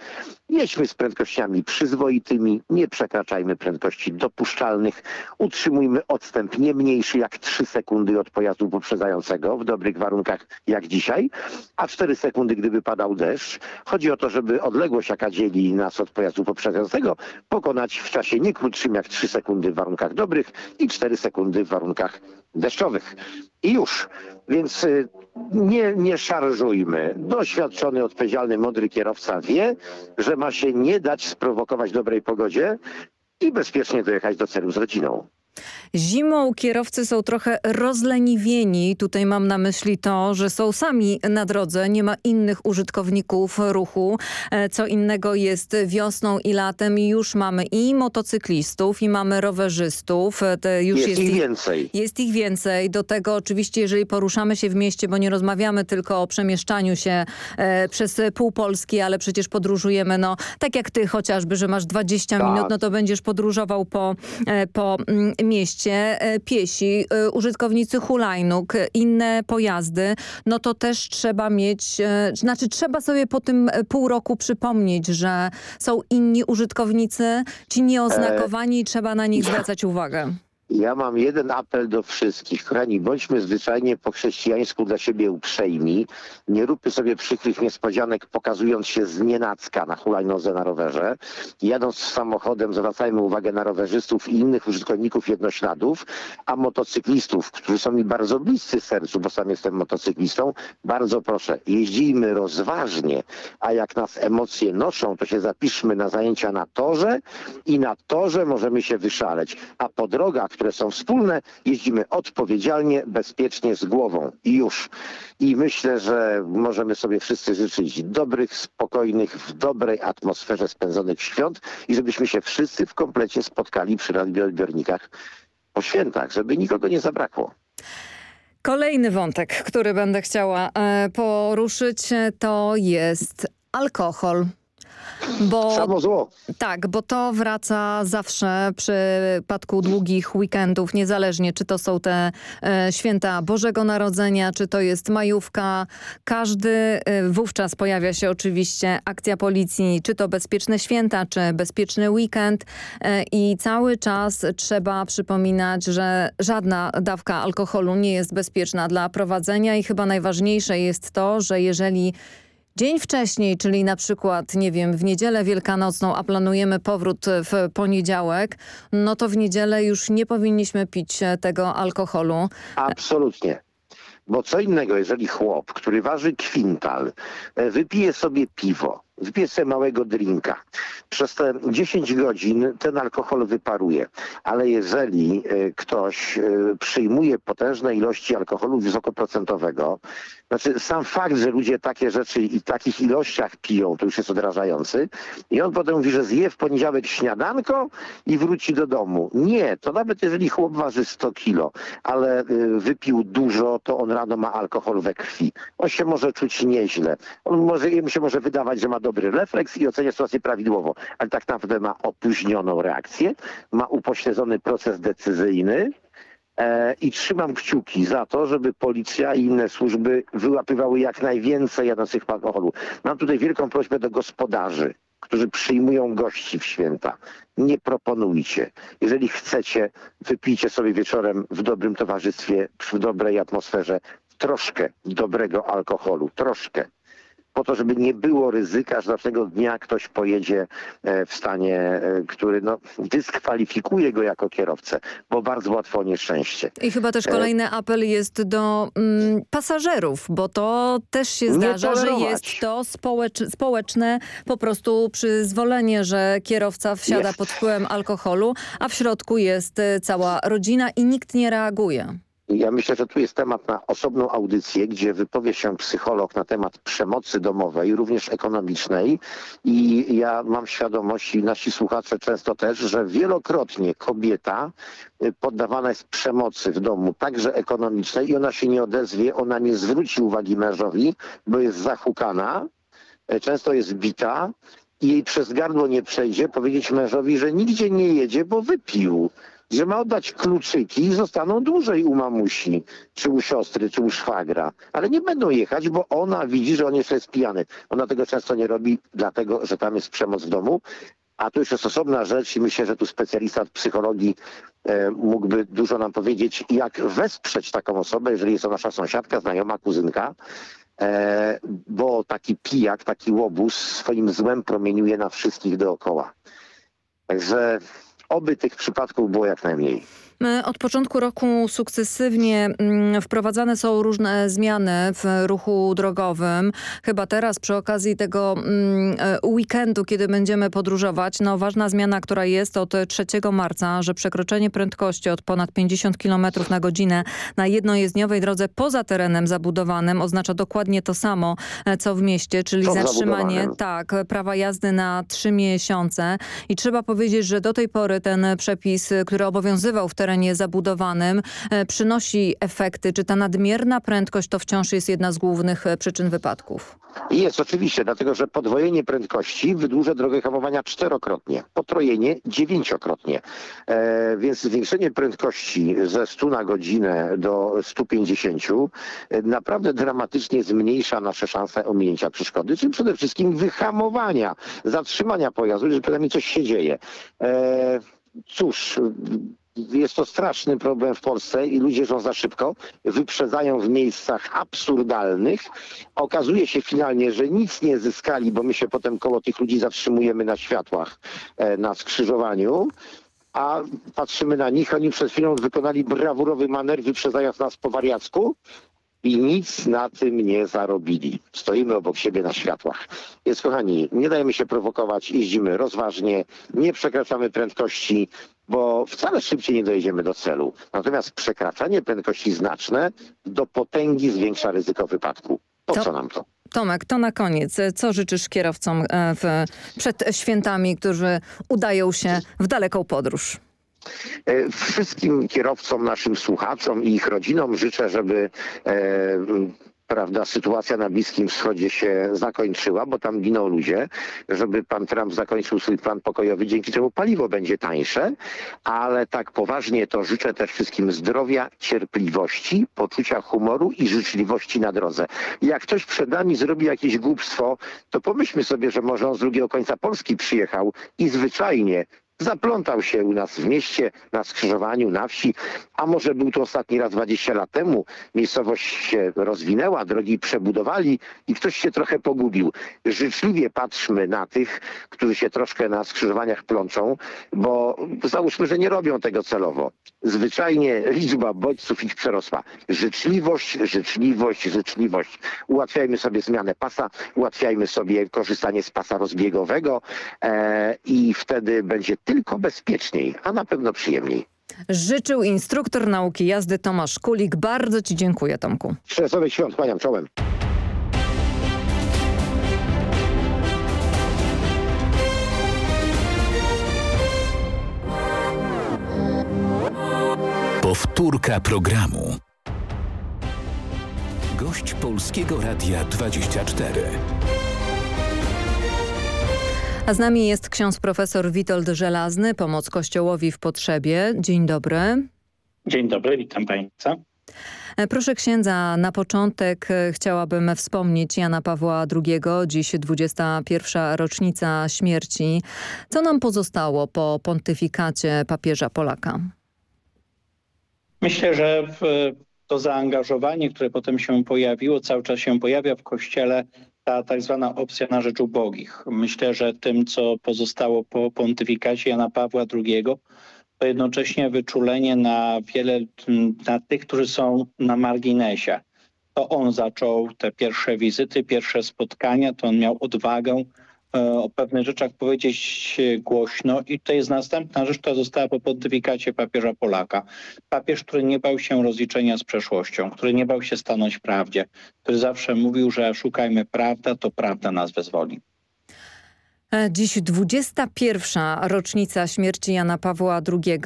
jedźmy z prędkościami przyzwoitymi, nie przekraczajmy prędkości dopuszczalnych, utrzymujmy odstęp nie mniejszy jak 3 sekundy od pojazdu poprzedzającego w dobrych warunkach jak dzisiaj, a 4 sekundy, gdyby padał deszcz. Chodzi o to, żeby odległość, jaka dzieli nas od pojazdu poprzedzającego, pokonać w czasie nie krótszym jak 3 sekundy w warunkach dobrych i 4 sekundy w warunkach deszczowych. I już. Więc y, nie, nie szarżujmy. Doświadczony, odpowiedzialny, mądry kierowca wie, że ma się nie dać sprowokować dobrej pogodzie i bezpiecznie dojechać do celu z rodziną. Zimą kierowcy są trochę rozleniwieni. Tutaj mam na myśli to, że są sami na drodze, nie ma innych użytkowników ruchu. E, Co innego jest wiosną i latem i już mamy i motocyklistów, i mamy rowerzystów. E, już Jest ich więcej. Jest ich więcej. Do tego oczywiście, jeżeli poruszamy się w mieście, bo nie rozmawiamy tylko o przemieszczaniu się e, przez pół Polski, ale przecież podróżujemy, no tak jak ty chociażby, że masz 20 Tak. minut, no to będziesz podróżował po, po mm, mieście. E, Piesi, e, użytkownicy hulajnóg, inne pojazdy, no to też trzeba mieć, e, znaczy trzeba sobie po tym pół roku przypomnieć, że są inni użytkownicy, ci nieoznakowani i trzeba na nich zwracać uwagę. Ja mam jeden apel do wszystkich. Kochani, bądźmy zwyczajnie po chrześcijańsku dla siebie uprzejmi. Nie róbmy sobie przykrych niespodzianek, pokazując się z nienacka na hulajnodze na rowerze. Jadąc samochodem zwracajmy uwagę na rowerzystów i innych użytkowników jednośladów, a motocyklistów, którzy są mi bardzo bliscy sercu, bo sam jestem motocyklistą, bardzo proszę, jeździjmy rozważnie, a jak nas emocje noszą, to się zapiszmy na zajęcia na torze i na torze możemy się wyszaleć, a po drogach, które są wspólne, jeździmy odpowiedzialnie, bezpiecznie, z głową i już. I myślę, że możemy sobie wszyscy życzyć dobrych, spokojnych, w dobrej atmosferze spędzonych świąt i żebyśmy się wszyscy w komplecie spotkali przy radioodbiornikach po świętach, żeby nikogo nie zabrakło. Kolejny wątek, który będę chciała e, poruszyć, to jest alkohol. Bo, Samo zło. Tak, bo to wraca zawsze w przypadku długich weekendów, niezależnie czy to są te e, święta Bożego Narodzenia, czy to jest majówka. Każdy e, wówczas pojawia się oczywiście akcja policji, czy to bezpieczne święta, czy bezpieczny weekend e, i cały czas trzeba przypominać, że żadna dawka alkoholu nie jest bezpieczna dla prowadzenia i chyba najważniejsze jest to, że jeżeli Dzień wcześniej, czyli na przykład, nie wiem, w niedzielę wielkanocną, a planujemy powrót w poniedziałek, no to w niedzielę już nie powinniśmy pić e, tego alkoholu. Absolutnie. Bo co innego, jeżeli chłop, który waży kwintal, e, wypije sobie piwo, wypije sobie małego drinka, przez te 10 godzin ten alkohol wyparuje. Ale jeżeli e, ktoś e, przyjmuje potężne ilości alkoholu wysokoprocentowego, znaczy sam fakt, że ludzie takie rzeczy i w takich ilościach piją, to już jest odrażający. I on potem mówi, że zje w poniedziałek śniadanko i wróci do domu. Nie, to nawet jeżeli chłop waży 100 kilo, ale y, wypił dużo, to on rano ma alkohol we krwi. On się może czuć nieźle. On może, jemu się może wydawać, że ma dobry refleks i ocenia sytuację prawidłowo, ale tak naprawdę ma opóźnioną reakcję, ma upośledzony proces decyzyjny, E, I trzymam kciuki za to, żeby policja i inne służby wyłapywały jak najwięcej jadących alkoholu. Mam tutaj wielką prośbę do gospodarzy, którzy przyjmują gości w święta. Nie proponujcie. Jeżeli chcecie, wypijcie sobie wieczorem w dobrym towarzystwie, w dobrej atmosferze troszkę dobrego alkoholu. Troszkę po to, żeby nie było ryzyka, że następnego dnia ktoś pojedzie e, w stanie, e, który no, dyskwalifikuje go jako kierowcę, bo bardzo łatwo o nieszczęście. I chyba też E, kolejny apel jest do mm, pasażerów, bo to też się zdarza, że jest to społecz społeczne po prostu przyzwolenie, że kierowca wsiada Jest. pod wpływem alkoholu, a w środku jest cała rodzina i nikt nie reaguje. Ja myślę, że tu jest temat na osobną audycję, gdzie wypowie się psycholog na temat przemocy domowej, również ekonomicznej. I ja mam świadomość i nasi słuchacze często też, że wielokrotnie kobieta y, poddawana jest przemocy w domu, także ekonomicznej i ona się nie odezwie, ona nie zwróci uwagi mężowi, bo jest zahukana, y, często jest bita i jej przez gardło nie przejdzie powiedzieć mężowi, że nigdzie nie jedzie, bo wypił że ma oddać kluczyki i zostaną dłużej u mamusi, czy u siostry, czy u szwagra. Ale nie będą jechać, bo ona widzi, że on jeszcze jest pijany. Ona tego często nie robi, dlatego że tam jest przemoc w domu. A to już jest osobna rzecz i myślę, że tu specjalista od psychologii e, mógłby dużo nam powiedzieć, jak wesprzeć taką osobę, jeżeli jest to nasza sąsiadka, znajoma, kuzynka, e, bo taki pijak, taki łobuz swoim złem promieniuje na wszystkich dookoła. Także oby tych przypadków było jak najmniej. E, Od początku roku sukcesywnie mm, wprowadzane są różne zmiany w ruchu drogowym. Chyba teraz przy okazji tego mm, e, weekendu, kiedy będziemy podróżować, no ważna zmiana, która jest od 3 marca, że przekroczenie prędkości od ponad 50 km na godzinę na jednojezdniowej drodze poza terenem zabudowanym oznacza dokładnie to samo, e, co w mieście, czyli zatrzymanie tak, prawa jazdy na trzy miesiące. I trzeba powiedzieć, że do tej pory ten przepis, który obowiązywał w terenie zabudowanym, e, przynosi efekty. Czy ta nadmierna prędkość to wciąż jest jedna z głównych e, przyczyn wypadków? Jest oczywiście, dlatego że podwojenie prędkości wydłuża drogę hamowania czterokrotnie, potrojenie dziewięciokrotnie. E, więc zwiększenie prędkości ze 100 na godzinę do 150 e, naprawdę dramatycznie zmniejsza nasze szanse ominięcia przeszkody, czyli przede wszystkim wyhamowania, zatrzymania pojazdu, że przynajmniej coś się dzieje. E, cóż, jest to straszny problem w Polsce i ludzie jeżdżą za szybko, wyprzedzają w miejscach absurdalnych. Okazuje się finalnie, że nic nie zyskali, bo my się potem koło tych ludzi zatrzymujemy na światłach e, na skrzyżowaniu. A patrzymy na nich, oni przed chwilą wykonali brawurowy manewr, wyprzedzając nas po wariacku i nic na tym nie zarobili. Stoimy obok siebie na światłach. Więc kochani, nie dajemy się prowokować, jeździmy rozważnie, nie przekraczamy prędkości, bo wcale szybciej nie dojedziemy do celu. Natomiast przekraczanie prędkości znaczne do potęgi zwiększa ryzyko wypadku. Po To- co nam to? Tomek, to na koniec. Co życzysz kierowcom e, w, przed świętami, którzy udają się w daleką podróż? E, Wszystkim kierowcom, naszym słuchaczom i ich rodzinom życzę, żeby e, prawda, sytuacja na Bliskim Wschodzie się zakończyła, bo tam giną ludzie, żeby pan Trump zakończył swój plan pokojowy, dzięki czemu paliwo będzie tańsze, ale tak poważnie to życzę też wszystkim zdrowia, cierpliwości, poczucia humoru i życzliwości na drodze. Jak ktoś przed nami zrobi jakieś głupstwo, to pomyślmy sobie, że może on z drugiego końca Polski przyjechał i zwyczajnie Zaplątał się u nas w mieście, na skrzyżowaniu, na wsi, a może był to ostatni raz 20 lat temu. Miejscowość się rozwinęła, drogi przebudowali i ktoś się trochę pogubił. Życzliwie patrzmy na tych, którzy się troszkę na skrzyżowaniach plączą, bo załóżmy, że nie robią tego celowo. Zwyczajnie liczba bodźców ich przerosła. Życzliwość, życzliwość, życzliwość. Ułatwiajmy sobie zmianę pasa, ułatwiajmy sobie korzystanie z pasa rozbiegowego e, i wtedy będzie tylko bezpieczniej, a na pewno przyjemniej. Życzył instruktor nauki jazdy Tomasz Kulik. Bardzo Ci dziękuję, Tomku. Stresowych świąt, kłaniam czołem. Powtórka programu. Gość Polskiego Radia 24. A z nami jest ksiądz profesor Witold Żelazny, pomoc Kościołowi w potrzebie. Dzień dobry. Dzień dobry, witam Państwa. Proszę księdza, na początek chciałabym wspomnieć Jana Pawła II, dziś 21. rocznica śmierci. Co nam pozostało po pontyfikacie papieża Polaka? Myślę, że to zaangażowanie, które potem się pojawiło, cały czas się pojawia w Kościele, ta tak zwana opcja na rzecz ubogich. Myślę, że tym, co pozostało po pontyfikacie Jana Pawła II, to jednocześnie wyczulenie na wiele, na tych, którzy są na marginesie. To on zaczął te pierwsze wizyty, pierwsze spotkania, to on miał odwagę o pewnych rzeczach powiedzieć głośno i to jest następna rzecz, która została po pontyfikacie papieża Polaka. Papież, który nie bał się rozliczenia z przeszłością, który nie bał się stanąć prawdzie, który zawsze mówił, że szukajmy prawda, to prawda nas wyzwoli. Dziś 21. rocznica śmierci Jana Pawła II.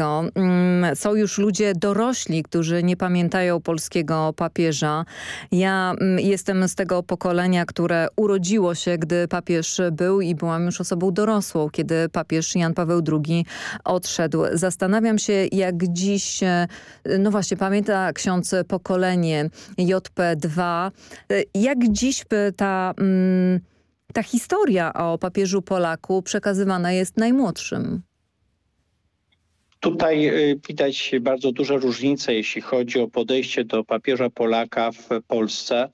Są już ludzie dorośli, którzy nie pamiętają polskiego papieża. Ja jestem z tego pokolenia, które urodziło się, gdy papież był i byłam już osobą dorosłą, kiedy papież Jan Paweł II odszedł. Zastanawiam się, jak dziś, no właśnie, pamięta ksiądz pokolenie JP2, jak dziś ta... Mm, ta historia o papieżu Polaku przekazywana jest najmłodszym. Tutaj widać bardzo duże różnice, jeśli chodzi o podejście do papieża Polaka w Polsce.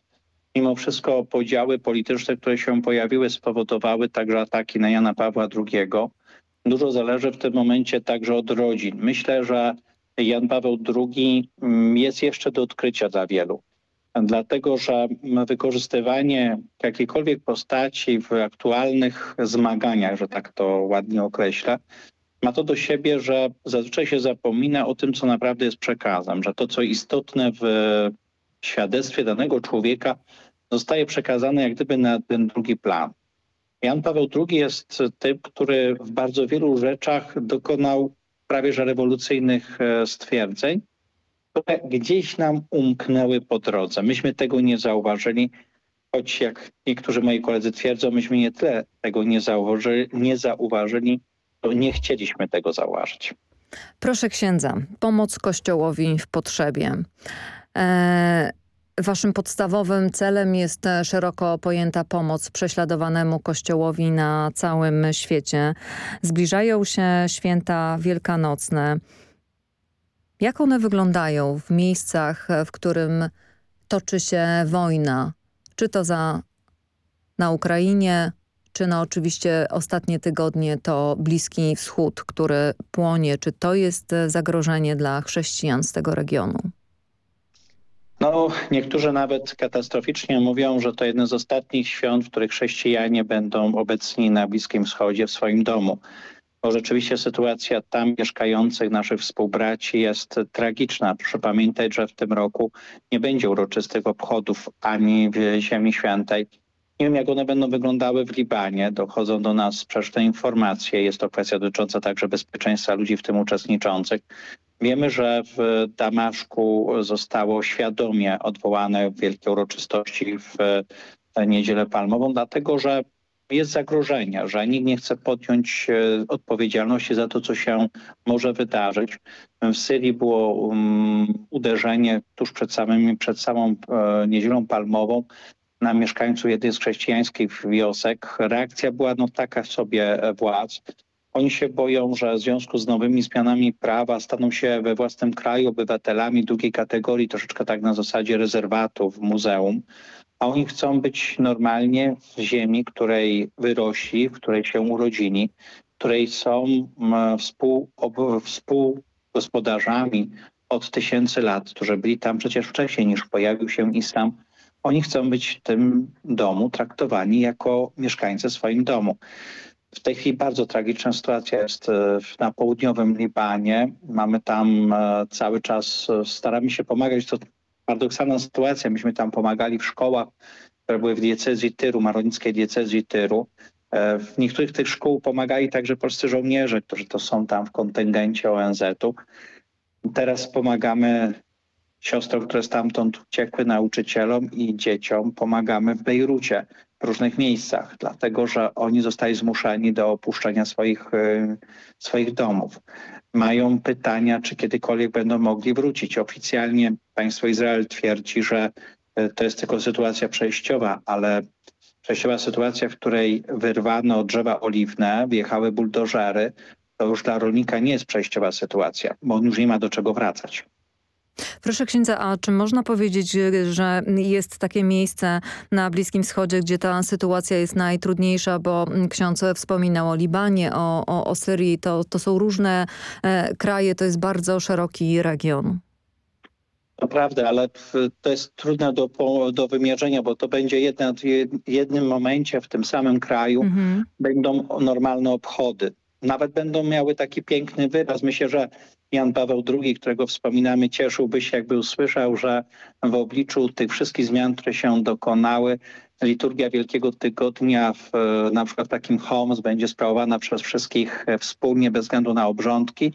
Mimo wszystko podziały polityczne, które się pojawiły, spowodowały także ataki na Jana Pawła II. Dużo zależy w tym momencie także od rodzin. Myślę, że Jan Paweł II jest jeszcze do odkrycia dla wielu dlatego że wykorzystywanie jakiejkolwiek postaci w aktualnych zmaganiach, że tak to ładnie określę, ma to do siebie, że zazwyczaj się zapomina o tym, co naprawdę jest przekazem, że to, co istotne w świadectwie danego człowieka zostaje przekazane jak gdyby na ten drugi plan. Jan Paweł II jest tym, który w bardzo wielu rzeczach dokonał prawie że rewolucyjnych stwierdzeń, które gdzieś nam umknęły po drodze. Myśmy tego nie zauważyli, choć jak niektórzy moi koledzy twierdzą, myśmy nie tyle tego nie zauważyli, nie zauważyli to nie chcieliśmy tego zauważyć. Proszę księdza, pomoc Kościołowi w potrzebie. Eee... Waszym podstawowym celem jest szeroko pojęta pomoc prześladowanemu Kościołowi na całym świecie. Zbliżają się święta wielkanocne. Jak one wyglądają w miejscach, w którym toczy się wojna? Czy to za, na Ukrainie, czy na oczywiście ostatnie tygodnie to Bliski Wschód, który płonie. Czy to jest zagrożenie dla chrześcijan z tego regionu? No, niektórzy nawet katastroficznie mówią, że to jeden z ostatnich świąt, w których chrześcijanie będą obecni na Bliskim Wschodzie w swoim domu bo rzeczywiście sytuacja tam mieszkających naszych współbraci jest tragiczna. Proszę pamiętać, że w tym roku nie będzie uroczystych obchodów ani w Ziemi Świętej. Nie wiem, jak one będą wyglądały w Libanie. Dochodzą do nas sprzeczne informacje. Jest to kwestia dotycząca także bezpieczeństwa ludzi w tym uczestniczących. Wiemy, że w Damaszku zostało świadomie odwołane wielkie uroczystości w Niedzielę Palmową, dlatego że jest zagrożenie, że nikt nie chce podjąć e, odpowiedzialności za to, co się może wydarzyć. W Syrii było um, uderzenie tuż przed, przed samą e, Niedzielą Palmową na mieszkańców jednej z chrześcijańskich wiosek. Reakcja była no taka sobie e, władz. Oni się boją, że w związku z nowymi zmianami prawa staną się we własnym kraju obywatelami drugiej kategorii, troszeczkę tak na zasadzie rezerwatu w muzeum a oni chcą być normalnie w ziemi, której wyrośli, w której się urodzili, której są współ, współgospodarzami od tysięcy lat, którzy byli tam przecież wcześniej niż pojawił się islam. Oni chcą być w tym domu traktowani jako mieszkańcy swoim domu. W tej chwili bardzo tragiczna sytuacja jest e, na południowym Libanie. Mamy tam e, cały czas, e, staramy się pomagać, to paradoksalna sytuacja. Myśmy tam pomagali w szkołach, które były w diecezji Tyru, maronickiej diecezji Tyru. E, w niektórych tych szkół pomagali także polscy żołnierze, którzy to są tam w kontyngencie ONZ-u. Teraz pomagamy siostrom, które stamtąd uciekły, nauczycielom i dzieciom. Pomagamy w Bejrucie, w różnych miejscach, dlatego że oni zostali zmuszeni do opuszczenia swoich, e, swoich domów mają pytania, czy kiedykolwiek będą mogli wrócić. Oficjalnie państwo Izrael twierdzi, że e, to jest tylko sytuacja przejściowa, ale przejściowa sytuacja, w której wyrwano drzewa oliwne, wjechały buldożery, to już dla rolnika nie jest przejściowa sytuacja, bo on już nie ma do czego wracać. Proszę księdza, a czy można powiedzieć, że jest takie miejsce na Bliskim Wschodzie, gdzie ta sytuacja jest najtrudniejsza, bo ksiądz wspominał o Libanie, o, o, o Syrii, to, to są różne e, kraje, to jest bardzo szeroki region. To prawda, ale to jest trudne do, do wymierzenia, bo to będzie jedna, w jednym momencie w tym samym kraju mhm. będą normalne obchody. Nawet będą miały taki piękny wyraz. Myślę, że Jan Paweł II, którego wspominamy, cieszyłby się, jakby usłyszał, że w obliczu tych wszystkich zmian, które się dokonały, liturgia Wielkiego Tygodnia w, na przykład takim Homs będzie sprawowana przez wszystkich wspólnie, bez względu na obrządki.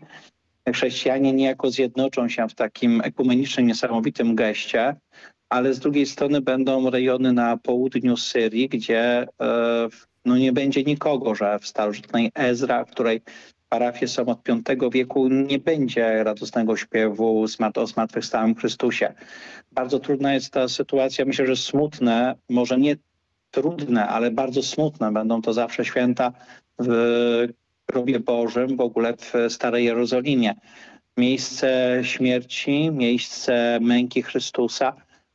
Chrześcijanie niejako zjednoczą się w takim ekumenicznym, niesamowitym geście, ale z drugiej strony będą rejony na południu Syrii, gdzie e, no nie będzie nikogo, że w starożytnej Ezra, w której parafie są od V wieku, nie będzie radosnego śpiewu o zmartwychwstałym Chrystusie. Bardzo trudna jest ta sytuacja. Myślę, że smutne, może nie trudne, ale bardzo smutne będą to zawsze święta w grobie Bożym, w ogóle w Starej Jerozolimie. Miejsce śmierci, miejsce męki Chrystusa,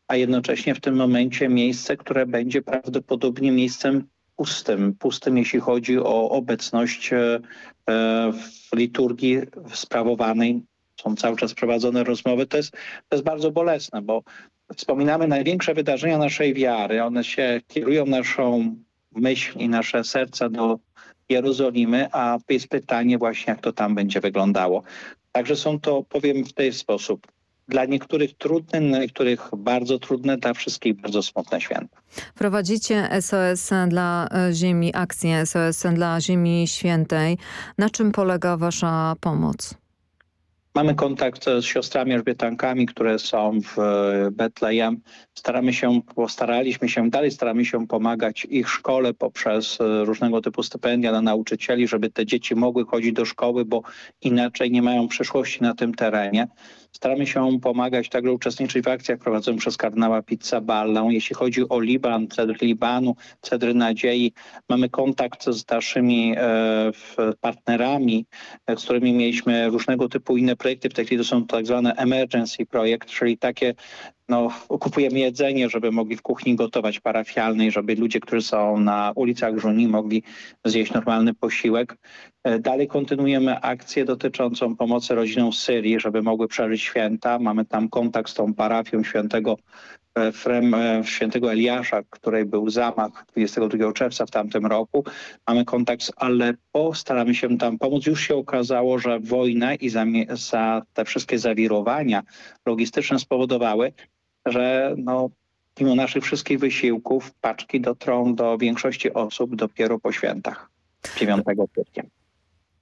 a jednocześnie w tym momencie miejsce, które będzie prawdopodobnie miejscem pustym, pustym jeśli chodzi o obecność e, w liturgii sprawowanej. Są cały czas prowadzone rozmowy. To jest, to jest bardzo bolesne, bo wspominamy największe wydarzenia naszej wiary. One się kierują naszą myśl i nasze serca do Jerozolimy, a jest pytanie właśnie, jak to tam będzie wyglądało. Także są to, powiem w ten sposób, dla niektórych trudne, dla niektórych bardzo trudne, dla wszystkich bardzo smutne święta. Prowadzicie SOS dla e, Ziemi, akcję SOS dla Ziemi Świętej. Na czym polega wasza pomoc? Mamy kontakt z siostrami Elżbietankami, które są w e, Betlejem. Staramy się, postaraliśmy się, dalej staramy się pomagać ich szkole poprzez e, różnego typu stypendia dla nauczycieli, żeby te dzieci mogły chodzić do szkoły, bo inaczej nie mają przyszłości na tym terenie. Staramy się pomagać, także uczestniczyć w akcjach prowadzonych przez kardynała Pizza Ballę. Jeśli chodzi o Liban, Cedr Libanu, Cedry Nadziei, mamy kontakt z naszymi e, partnerami, e, z którymi mieliśmy różnego typu inne projekty. W tej chwili to są tak zwane emergency projekt, czyli takie no, kupujemy jedzenie, żeby mogli w kuchni gotować parafialnej, żeby ludzie, którzy są na ulicach Żuni mogli zjeść normalny posiłek. E, dalej kontynuujemy akcję dotyczącą pomocy rodzinom z Syrii, żeby mogły przeżyć święta. Mamy tam kontakt z tą parafią świętego e, Frem, e, świętego Eliasza, której był zamach 22 czerwca w tamtym roku. Mamy kontakt z Aleppo, staramy się tam pomóc. Już się okazało, że wojna i za, za te wszystkie zawirowania logistyczne spowodowały, że no, mimo naszych wszystkich wysiłków paczki dotrą do większości osób dopiero po świętach 9 kwietnia.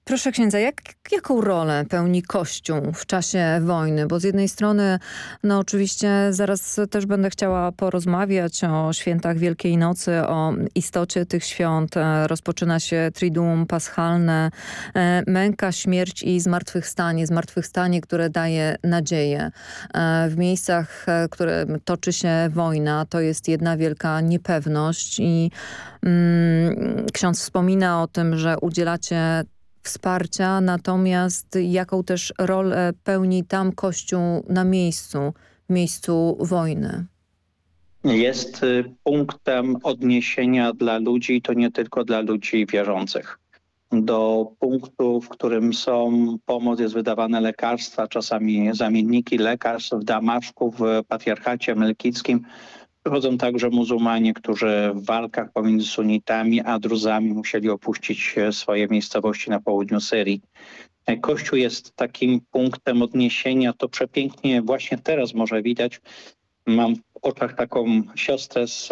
Proszę księdza, jak, jaką rolę pełni Kościół w czasie wojny? Bo z jednej strony, no oczywiście zaraz też będę chciała porozmawiać o świętach Wielkiej Nocy, o istocie tych świąt. E, Rozpoczyna się Triduum Paschalne, e, męka, śmierć i zmartwychwstanie. Zmartwychwstanie, które daje nadzieję. E, W miejscach, które toczy się wojna, to jest jedna wielka niepewność i mm, ksiądz wspomina o tym, że udzielacie wsparcia, natomiast jaką też rolę pełni tam Kościół na miejscu, miejscu wojny? Jest y, punktem odniesienia dla ludzi, to nie tylko dla ludzi wierzących. Do punktu, w którym są pomoc, jest wydawane lekarstwa, czasami zamienniki lekarstw w Damaszku, w patriarchacie melkickim. Przychodzą także muzułmanie, którzy w walkach pomiędzy sunitami a druzami musieli opuścić e, swoje miejscowości na południu Syrii. E, Kościół jest takim punktem odniesienia. To przepięknie właśnie teraz może widać. Mam oczach taką siostrę z,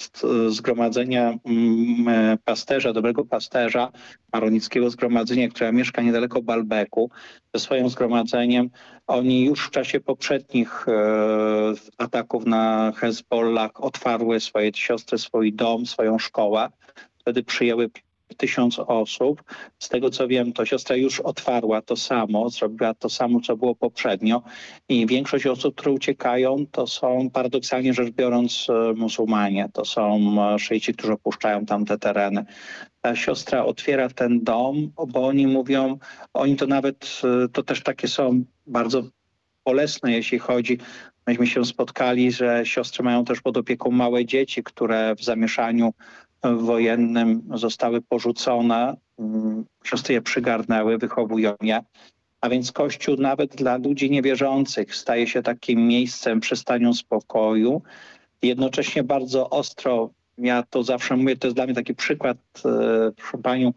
z zgromadzenia mm, e, pasterza, dobrego pasterza, maronickiego zgromadzenia, która mieszka niedaleko Balbeku. Ze swoim zgromadzeniem oni już w czasie poprzednich e, ataków na Hezbollah otwarły swoje siostry, swój dom, swoją szkołę. Wtedy przyjęły tysiąc osób. Z tego co wiem, to siostra już otwarła to samo, zrobiła to samo, co było poprzednio i większość osób, które uciekają, to są paradoksalnie rzecz biorąc e, muzułmanie. To są e, szyici, którzy opuszczają tamte tereny. Ta siostra otwiera ten dom, bo oni mówią, oni to nawet, e, to też takie są bardzo bolesne, jeśli chodzi Myśmy się spotkali, że siostry mają też pod opieką małe dzieci, które w zamieszaniu wojennym zostały porzucone. Mm, Siostry je przygarnęły, wychowują je. A więc Kościół nawet dla ludzi niewierzących staje się takim miejscem przystanią spokoju. Jednocześnie bardzo ostro, ja to zawsze mówię, to jest dla mnie taki przykład, e, proszę Panią,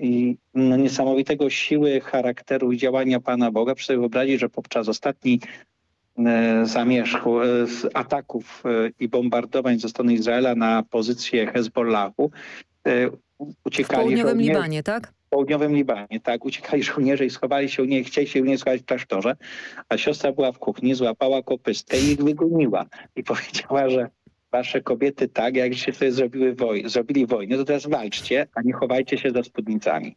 i no, niesamowitego siły charakteru i działania Pana Boga. Proszę sobie wyobrazić, że podczas ostatniej zamierzchu, e, z ataków e, i bombardowań ze strony Izraela na pozycję Hezbollahu e, W uciekali południowym żołnierze- Libanie, tak? w południowym Libanie, tak, uciekali żołnierze i schowali się u niej, chcieli się u niej schować w klasztorze, a siostra była w kuchni, złapała kopystkę i ich wygoniła i powiedziała, że wasze kobiety tak, jak się sobie zrobiły woj zrobili wojnę, to teraz walczcie, a nie chowajcie się za spódnicami.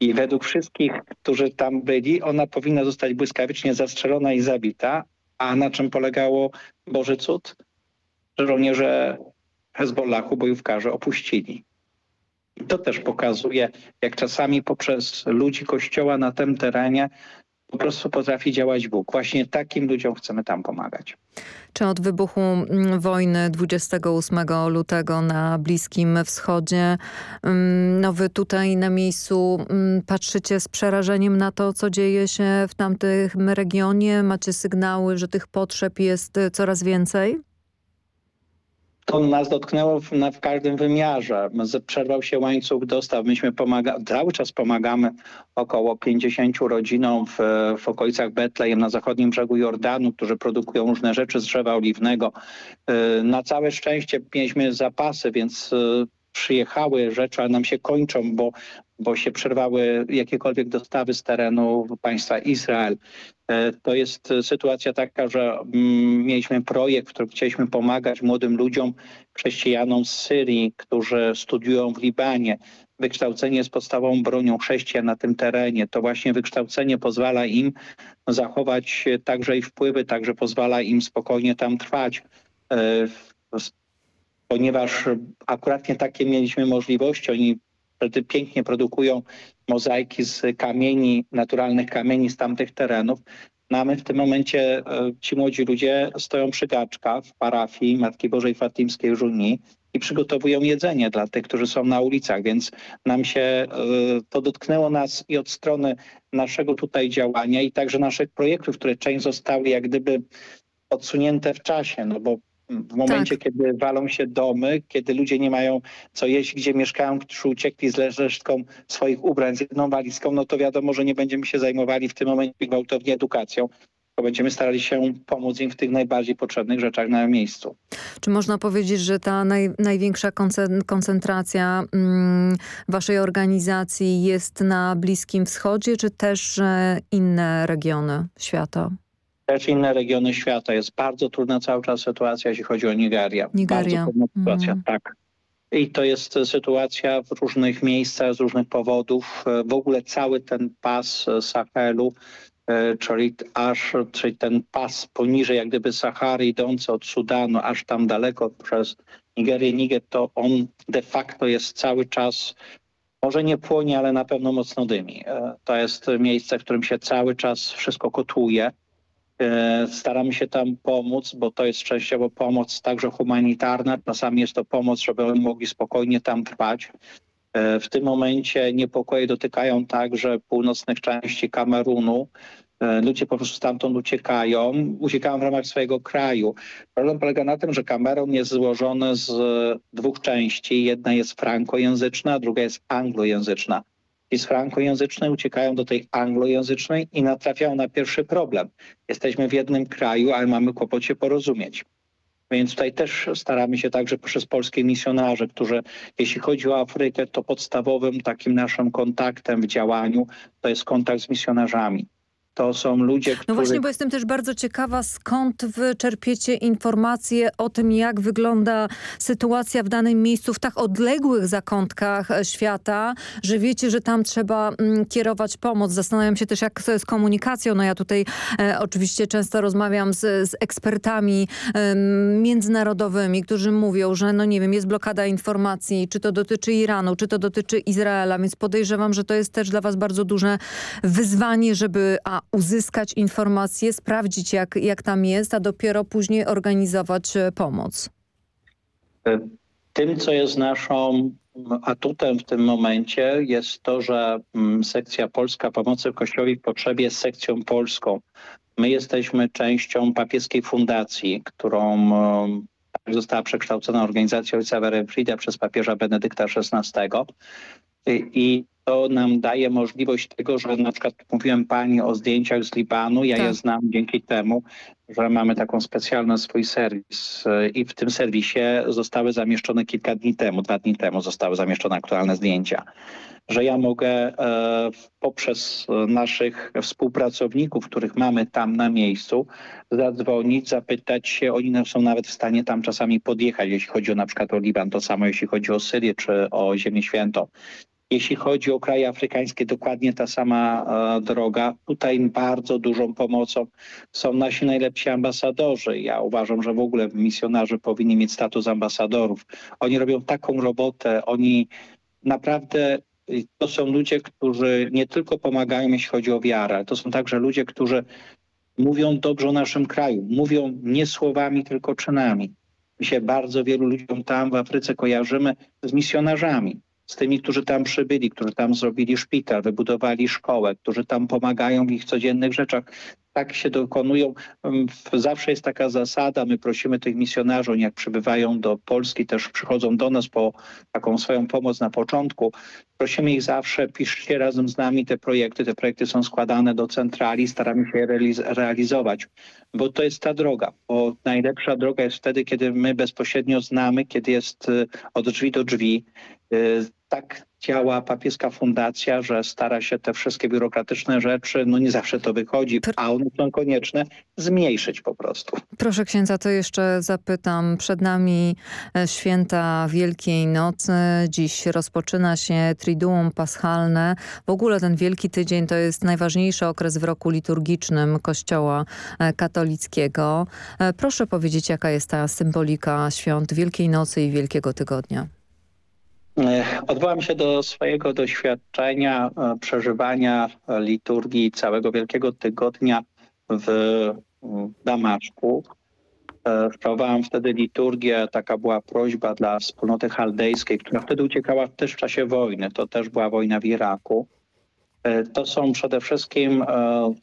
I według wszystkich, którzy tam byli, ona powinna zostać błyskawicznie zastrzelona i zabita. A na czym polegało Boży cud? Że żołnierze Hezbollahu, bojówkarze, opuścili. I to też pokazuje, jak czasami poprzez ludzi Kościoła na tym terenie po prostu potrafi działać Bóg. Właśnie takim ludziom chcemy tam pomagać. Czy od wybuchu mm, wojny 28 lutego na Bliskim Wschodzie, mm, no wy tutaj na miejscu mm, patrzycie z przerażeniem na to, co dzieje się w tamtym regionie? Macie sygnały, że tych potrzeb jest y, coraz więcej? To nas dotknęło w, na, w każdym wymiarze. Przerwał się łańcuch dostaw. Myśmy pomaga cały czas pomagamy około 50 rodzinom w, w okolicach Betlejem na zachodnim brzegu Jordanu, którzy produkują różne rzeczy z drzewa oliwnego. Y, Na całe szczęście mieliśmy zapasy, więc y, przyjechały rzeczy, ale nam się kończą, bo, bo się przerwały jakiekolwiek dostawy z terenu państwa Izrael. E, To jest e, sytuacja taka, że mm, mieliśmy projekt, w którym chcieliśmy pomagać młodym ludziom, chrześcijanom z Syrii, którzy studiują w Libanie. Wykształcenie jest podstawową bronią chrześcijan na tym terenie. To właśnie wykształcenie pozwala im zachować e, także i wpływy, także pozwala im spokojnie tam trwać. Ponieważ akuratnie takie mieliśmy możliwości, oni pięknie produkują mozaiki z kamieni, naturalnych kamieni z tamtych terenów. No a my w tym momencie, e, ci młodzi ludzie stoją przy gaczkach w parafii Matki Bożej Fatimskiej Żuni i przygotowują jedzenie dla tych, którzy są na ulicach, więc nam się e, to dotknęło nas i od strony naszego tutaj działania i także naszych projektów, które część zostały jak gdyby odsunięte w czasie, no bo w momencie, kiedy walą się domy, kiedy ludzie nie mają co jeść, gdzie mieszkają, którzy uciekli z resztką swoich ubrań, z jedną walizką, no to wiadomo, że nie będziemy się zajmowali w tym momencie gwałtownie edukacją. to będziemy starali się pomóc im w tych najbardziej potrzebnych rzeczach na miejscu. Czy można powiedzieć, że ta naj, największa koncentracja mm, waszej organizacji jest na Bliskim Wschodzie, czy też e, inne regiony świata? Też inne regiony świata. Jest bardzo trudna cały czas sytuacja, jeśli chodzi o Nigerię. Nigeria. Bardzo trudna sytuacja, Mhm. tak. I to jest sytuacja w różnych miejscach, z różnych powodów. E, W ogóle cały ten pas e, Sahelu, e, czyli aż, czyli ten pas poniżej jak gdyby Sahary idący od Sudanu, aż tam daleko przez Nigerię, Niger, to on de facto jest cały czas może nie płonie, ale na pewno mocno dymi. E, To jest miejsce, w którym się cały czas wszystko kotłuje. E, Staramy się tam pomóc, bo to jest częściowo pomoc także humanitarna. Czasami jest to pomoc, żeby oni mogli spokojnie tam trwać. E, W tym momencie niepokoje dotykają także północnych części Kamerunu. E, Ludzie po prostu stamtąd uciekają, uciekają w ramach swojego kraju. Problem polega na tym, że Kamerun jest złożony z dwóch części. Jedna jest frankojęzyczna, a druga jest anglojęzyczna. Ci z frankojęzycznej uciekają do tej anglojęzycznej i natrafiają na pierwszy problem. Jesteśmy w jednym kraju, ale mamy kłopot się porozumieć. Więc tutaj też staramy się także przez polskich misjonarzy, którzy jeśli chodzi o Afrykę, to podstawowym takim naszym kontaktem w działaniu to jest kontakt z misjonarzami. To są ludzie, którzy... No właśnie, bo jestem też bardzo ciekawa, skąd wy czerpiecie informacje o tym, jak wygląda sytuacja w danym miejscu, w tak odległych zakątkach e, świata, że wiecie, że tam trzeba mm, kierować pomoc. Zastanawiam się też, jak to jest komunikacją. No ja tutaj e, oczywiście często rozmawiam z, z ekspertami em, międzynarodowymi, którzy mówią, że no nie wiem, jest blokada informacji, czy to dotyczy Iranu, czy to dotyczy Izraela, więc podejrzewam, że to jest też dla was bardzo duże wyzwanie, żeby a, uzyskać informacje, sprawdzić jak, jak tam jest, a dopiero później organizować e, pomoc. Tym, co jest naszą atutem w tym momencie jest to, że mm, sekcja Polska Pomocy Kościołowi w Potrzebie jest sekcją polską. My jesteśmy częścią papieskiej fundacji, którą em, została przekształcona organizacja ojca Werenfrida przez papieża Benedykta XVI. I to nam daje możliwość tego, że na przykład mówiłem pani o zdjęciach z Libanu, ja je znam dzięki temu, że mamy taką specjalny swój serwis e, i w tym serwisie zostały zamieszczone kilka dni temu, dwa dni temu zostały zamieszczone aktualne zdjęcia. Że ja mogę e, poprzez e, naszych współpracowników, których mamy tam na miejscu, zadzwonić, zapytać się, oni są nawet w stanie tam czasami podjechać, jeśli chodzi o na przykład o Liban, to samo jeśli chodzi o Syrię czy o Ziemię Świętą. Jeśli chodzi o kraje afrykańskie, dokładnie ta sama e, droga. Tutaj bardzo dużą pomocą są nasi najlepsi ambasadorzy. Ja uważam, że w ogóle misjonarze powinni mieć status ambasadorów. Oni robią taką robotę, oni naprawdę to są ludzie, którzy nie tylko pomagają, jeśli chodzi o wiarę, ale to są także ludzie, którzy mówią dobrze o naszym kraju. Mówią nie słowami, tylko czynami. My się bardzo wielu ludziom tam w Afryce kojarzymy z misjonarzami z tymi, którzy tam przybyli, którzy tam zrobili szpital, wybudowali szkołę, którzy tam pomagają w ich codziennych rzeczach. Tak się dokonują. Mm, Zawsze jest taka zasada, my prosimy tych misjonarzy, oni jak przybywają do Polski, też przychodzą do nas po taką swoją pomoc na początku. Prosimy ich zawsze, piszcie razem z nami te projekty. Te projekty są składane do centrali, staramy się je realiz- realizować, bo to jest ta droga. Bo najlepsza droga jest wtedy, kiedy my bezpośrednio znamy, kiedy jest y, od drzwi do drzwi. Y, Tak działa papieska fundacja, że stara się te wszystkie biurokratyczne rzeczy, no nie zawsze to wychodzi, a one są konieczne, zmniejszyć po prostu. Proszę księdza, to jeszcze zapytam. Przed nami e, święta Wielkiej Nocy. Dziś rozpoczyna się Triduum Paschalne. W ogóle ten Wielki Tydzień to jest najważniejszy okres w roku liturgicznym Kościoła e, katolickiego. E, Proszę powiedzieć, jaka jest ta symbolika świąt Wielkiej Nocy i Wielkiego Tygodnia. E, Odwołam się do swojego doświadczenia e, przeżywania e, liturgii całego Wielkiego Tygodnia w Damaszku. Sprawowałem wtedy liturgię, taka była prośba dla wspólnoty chaldejskiej, która wtedy uciekała też w czasie wojny. To też była wojna w Iraku. To są przede wszystkim,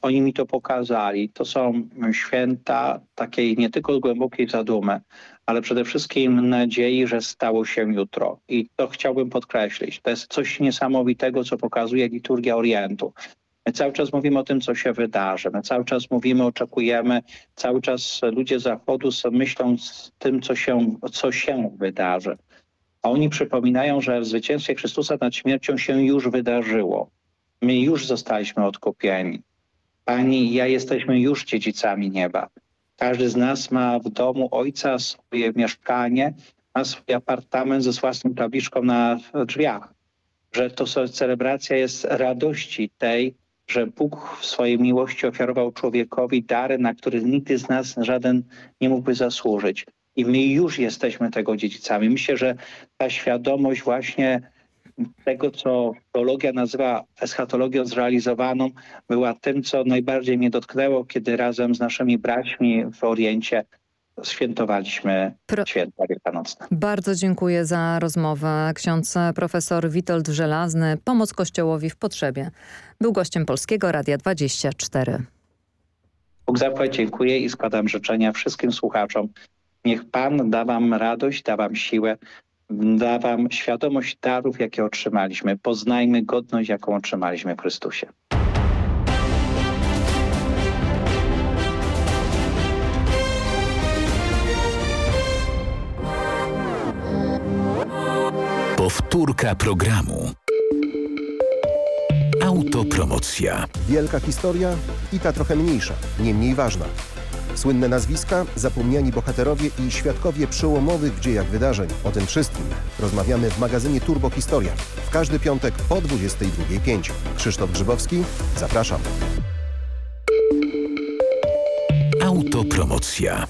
oni mi to pokazali, to są święta takiej nie tylko głębokiej zadumy, ale przede wszystkim nadziei, że stało się jutro. I to chciałbym podkreślić. To jest coś niesamowitego, co pokazuje liturgia Orientu. My cały czas mówimy o tym, co się wydarzy. My cały czas mówimy, oczekujemy. Cały czas ludzie Zachodu myślą z tym, co się, co się wydarzy. A oni przypominają, że w zwycięstwie Chrystusa nad śmiercią się już wydarzyło. My już zostaliśmy odkupieni. Pani i ja jesteśmy już dziedzicami nieba. Każdy z nas ma w domu ojca swoje mieszkanie, ma swój apartament ze własną tabliczką na drzwiach. Że to celebracja jest radości tej, że Bóg w swojej miłości ofiarował człowiekowi dary, na które nigdy z nas żaden nie mógłby zasłużyć. I my już jesteśmy tego dziedzicami. Myślę, że ta świadomość właśnie tego, co teologia nazywa eschatologią zrealizowaną, była tym, co najbardziej mnie dotknęło, kiedy razem z naszymi braćmi w Oriencie świętowaliśmy święta wielkanocne. Bardzo dziękuję za rozmowę. Ksiądz profesor Witold Żelazny, Pomoc Kościołowi w Potrzebie. Był gościem Polskiego Radia 24. Bóg zapłać dziękuję i składam życzenia wszystkim słuchaczom. Niech Pan da wam radość, da wam siłę, da wam świadomość darów, jakie otrzymaliśmy. Poznajmy godność, jaką otrzymaliśmy w Chrystusie. Powtórka programu. Autopromocja. Wielka historia i ta trochę mniejsza, nie mniej ważna. Słynne nazwiska, zapomniani bohaterowie i świadkowie przełomowych w dziejach wydarzeń. O tym wszystkim rozmawiamy w magazynie Turbo Historia. W każdy piątek po 22.05. Krzysztof Grzybowski, zapraszam. Autopromocja.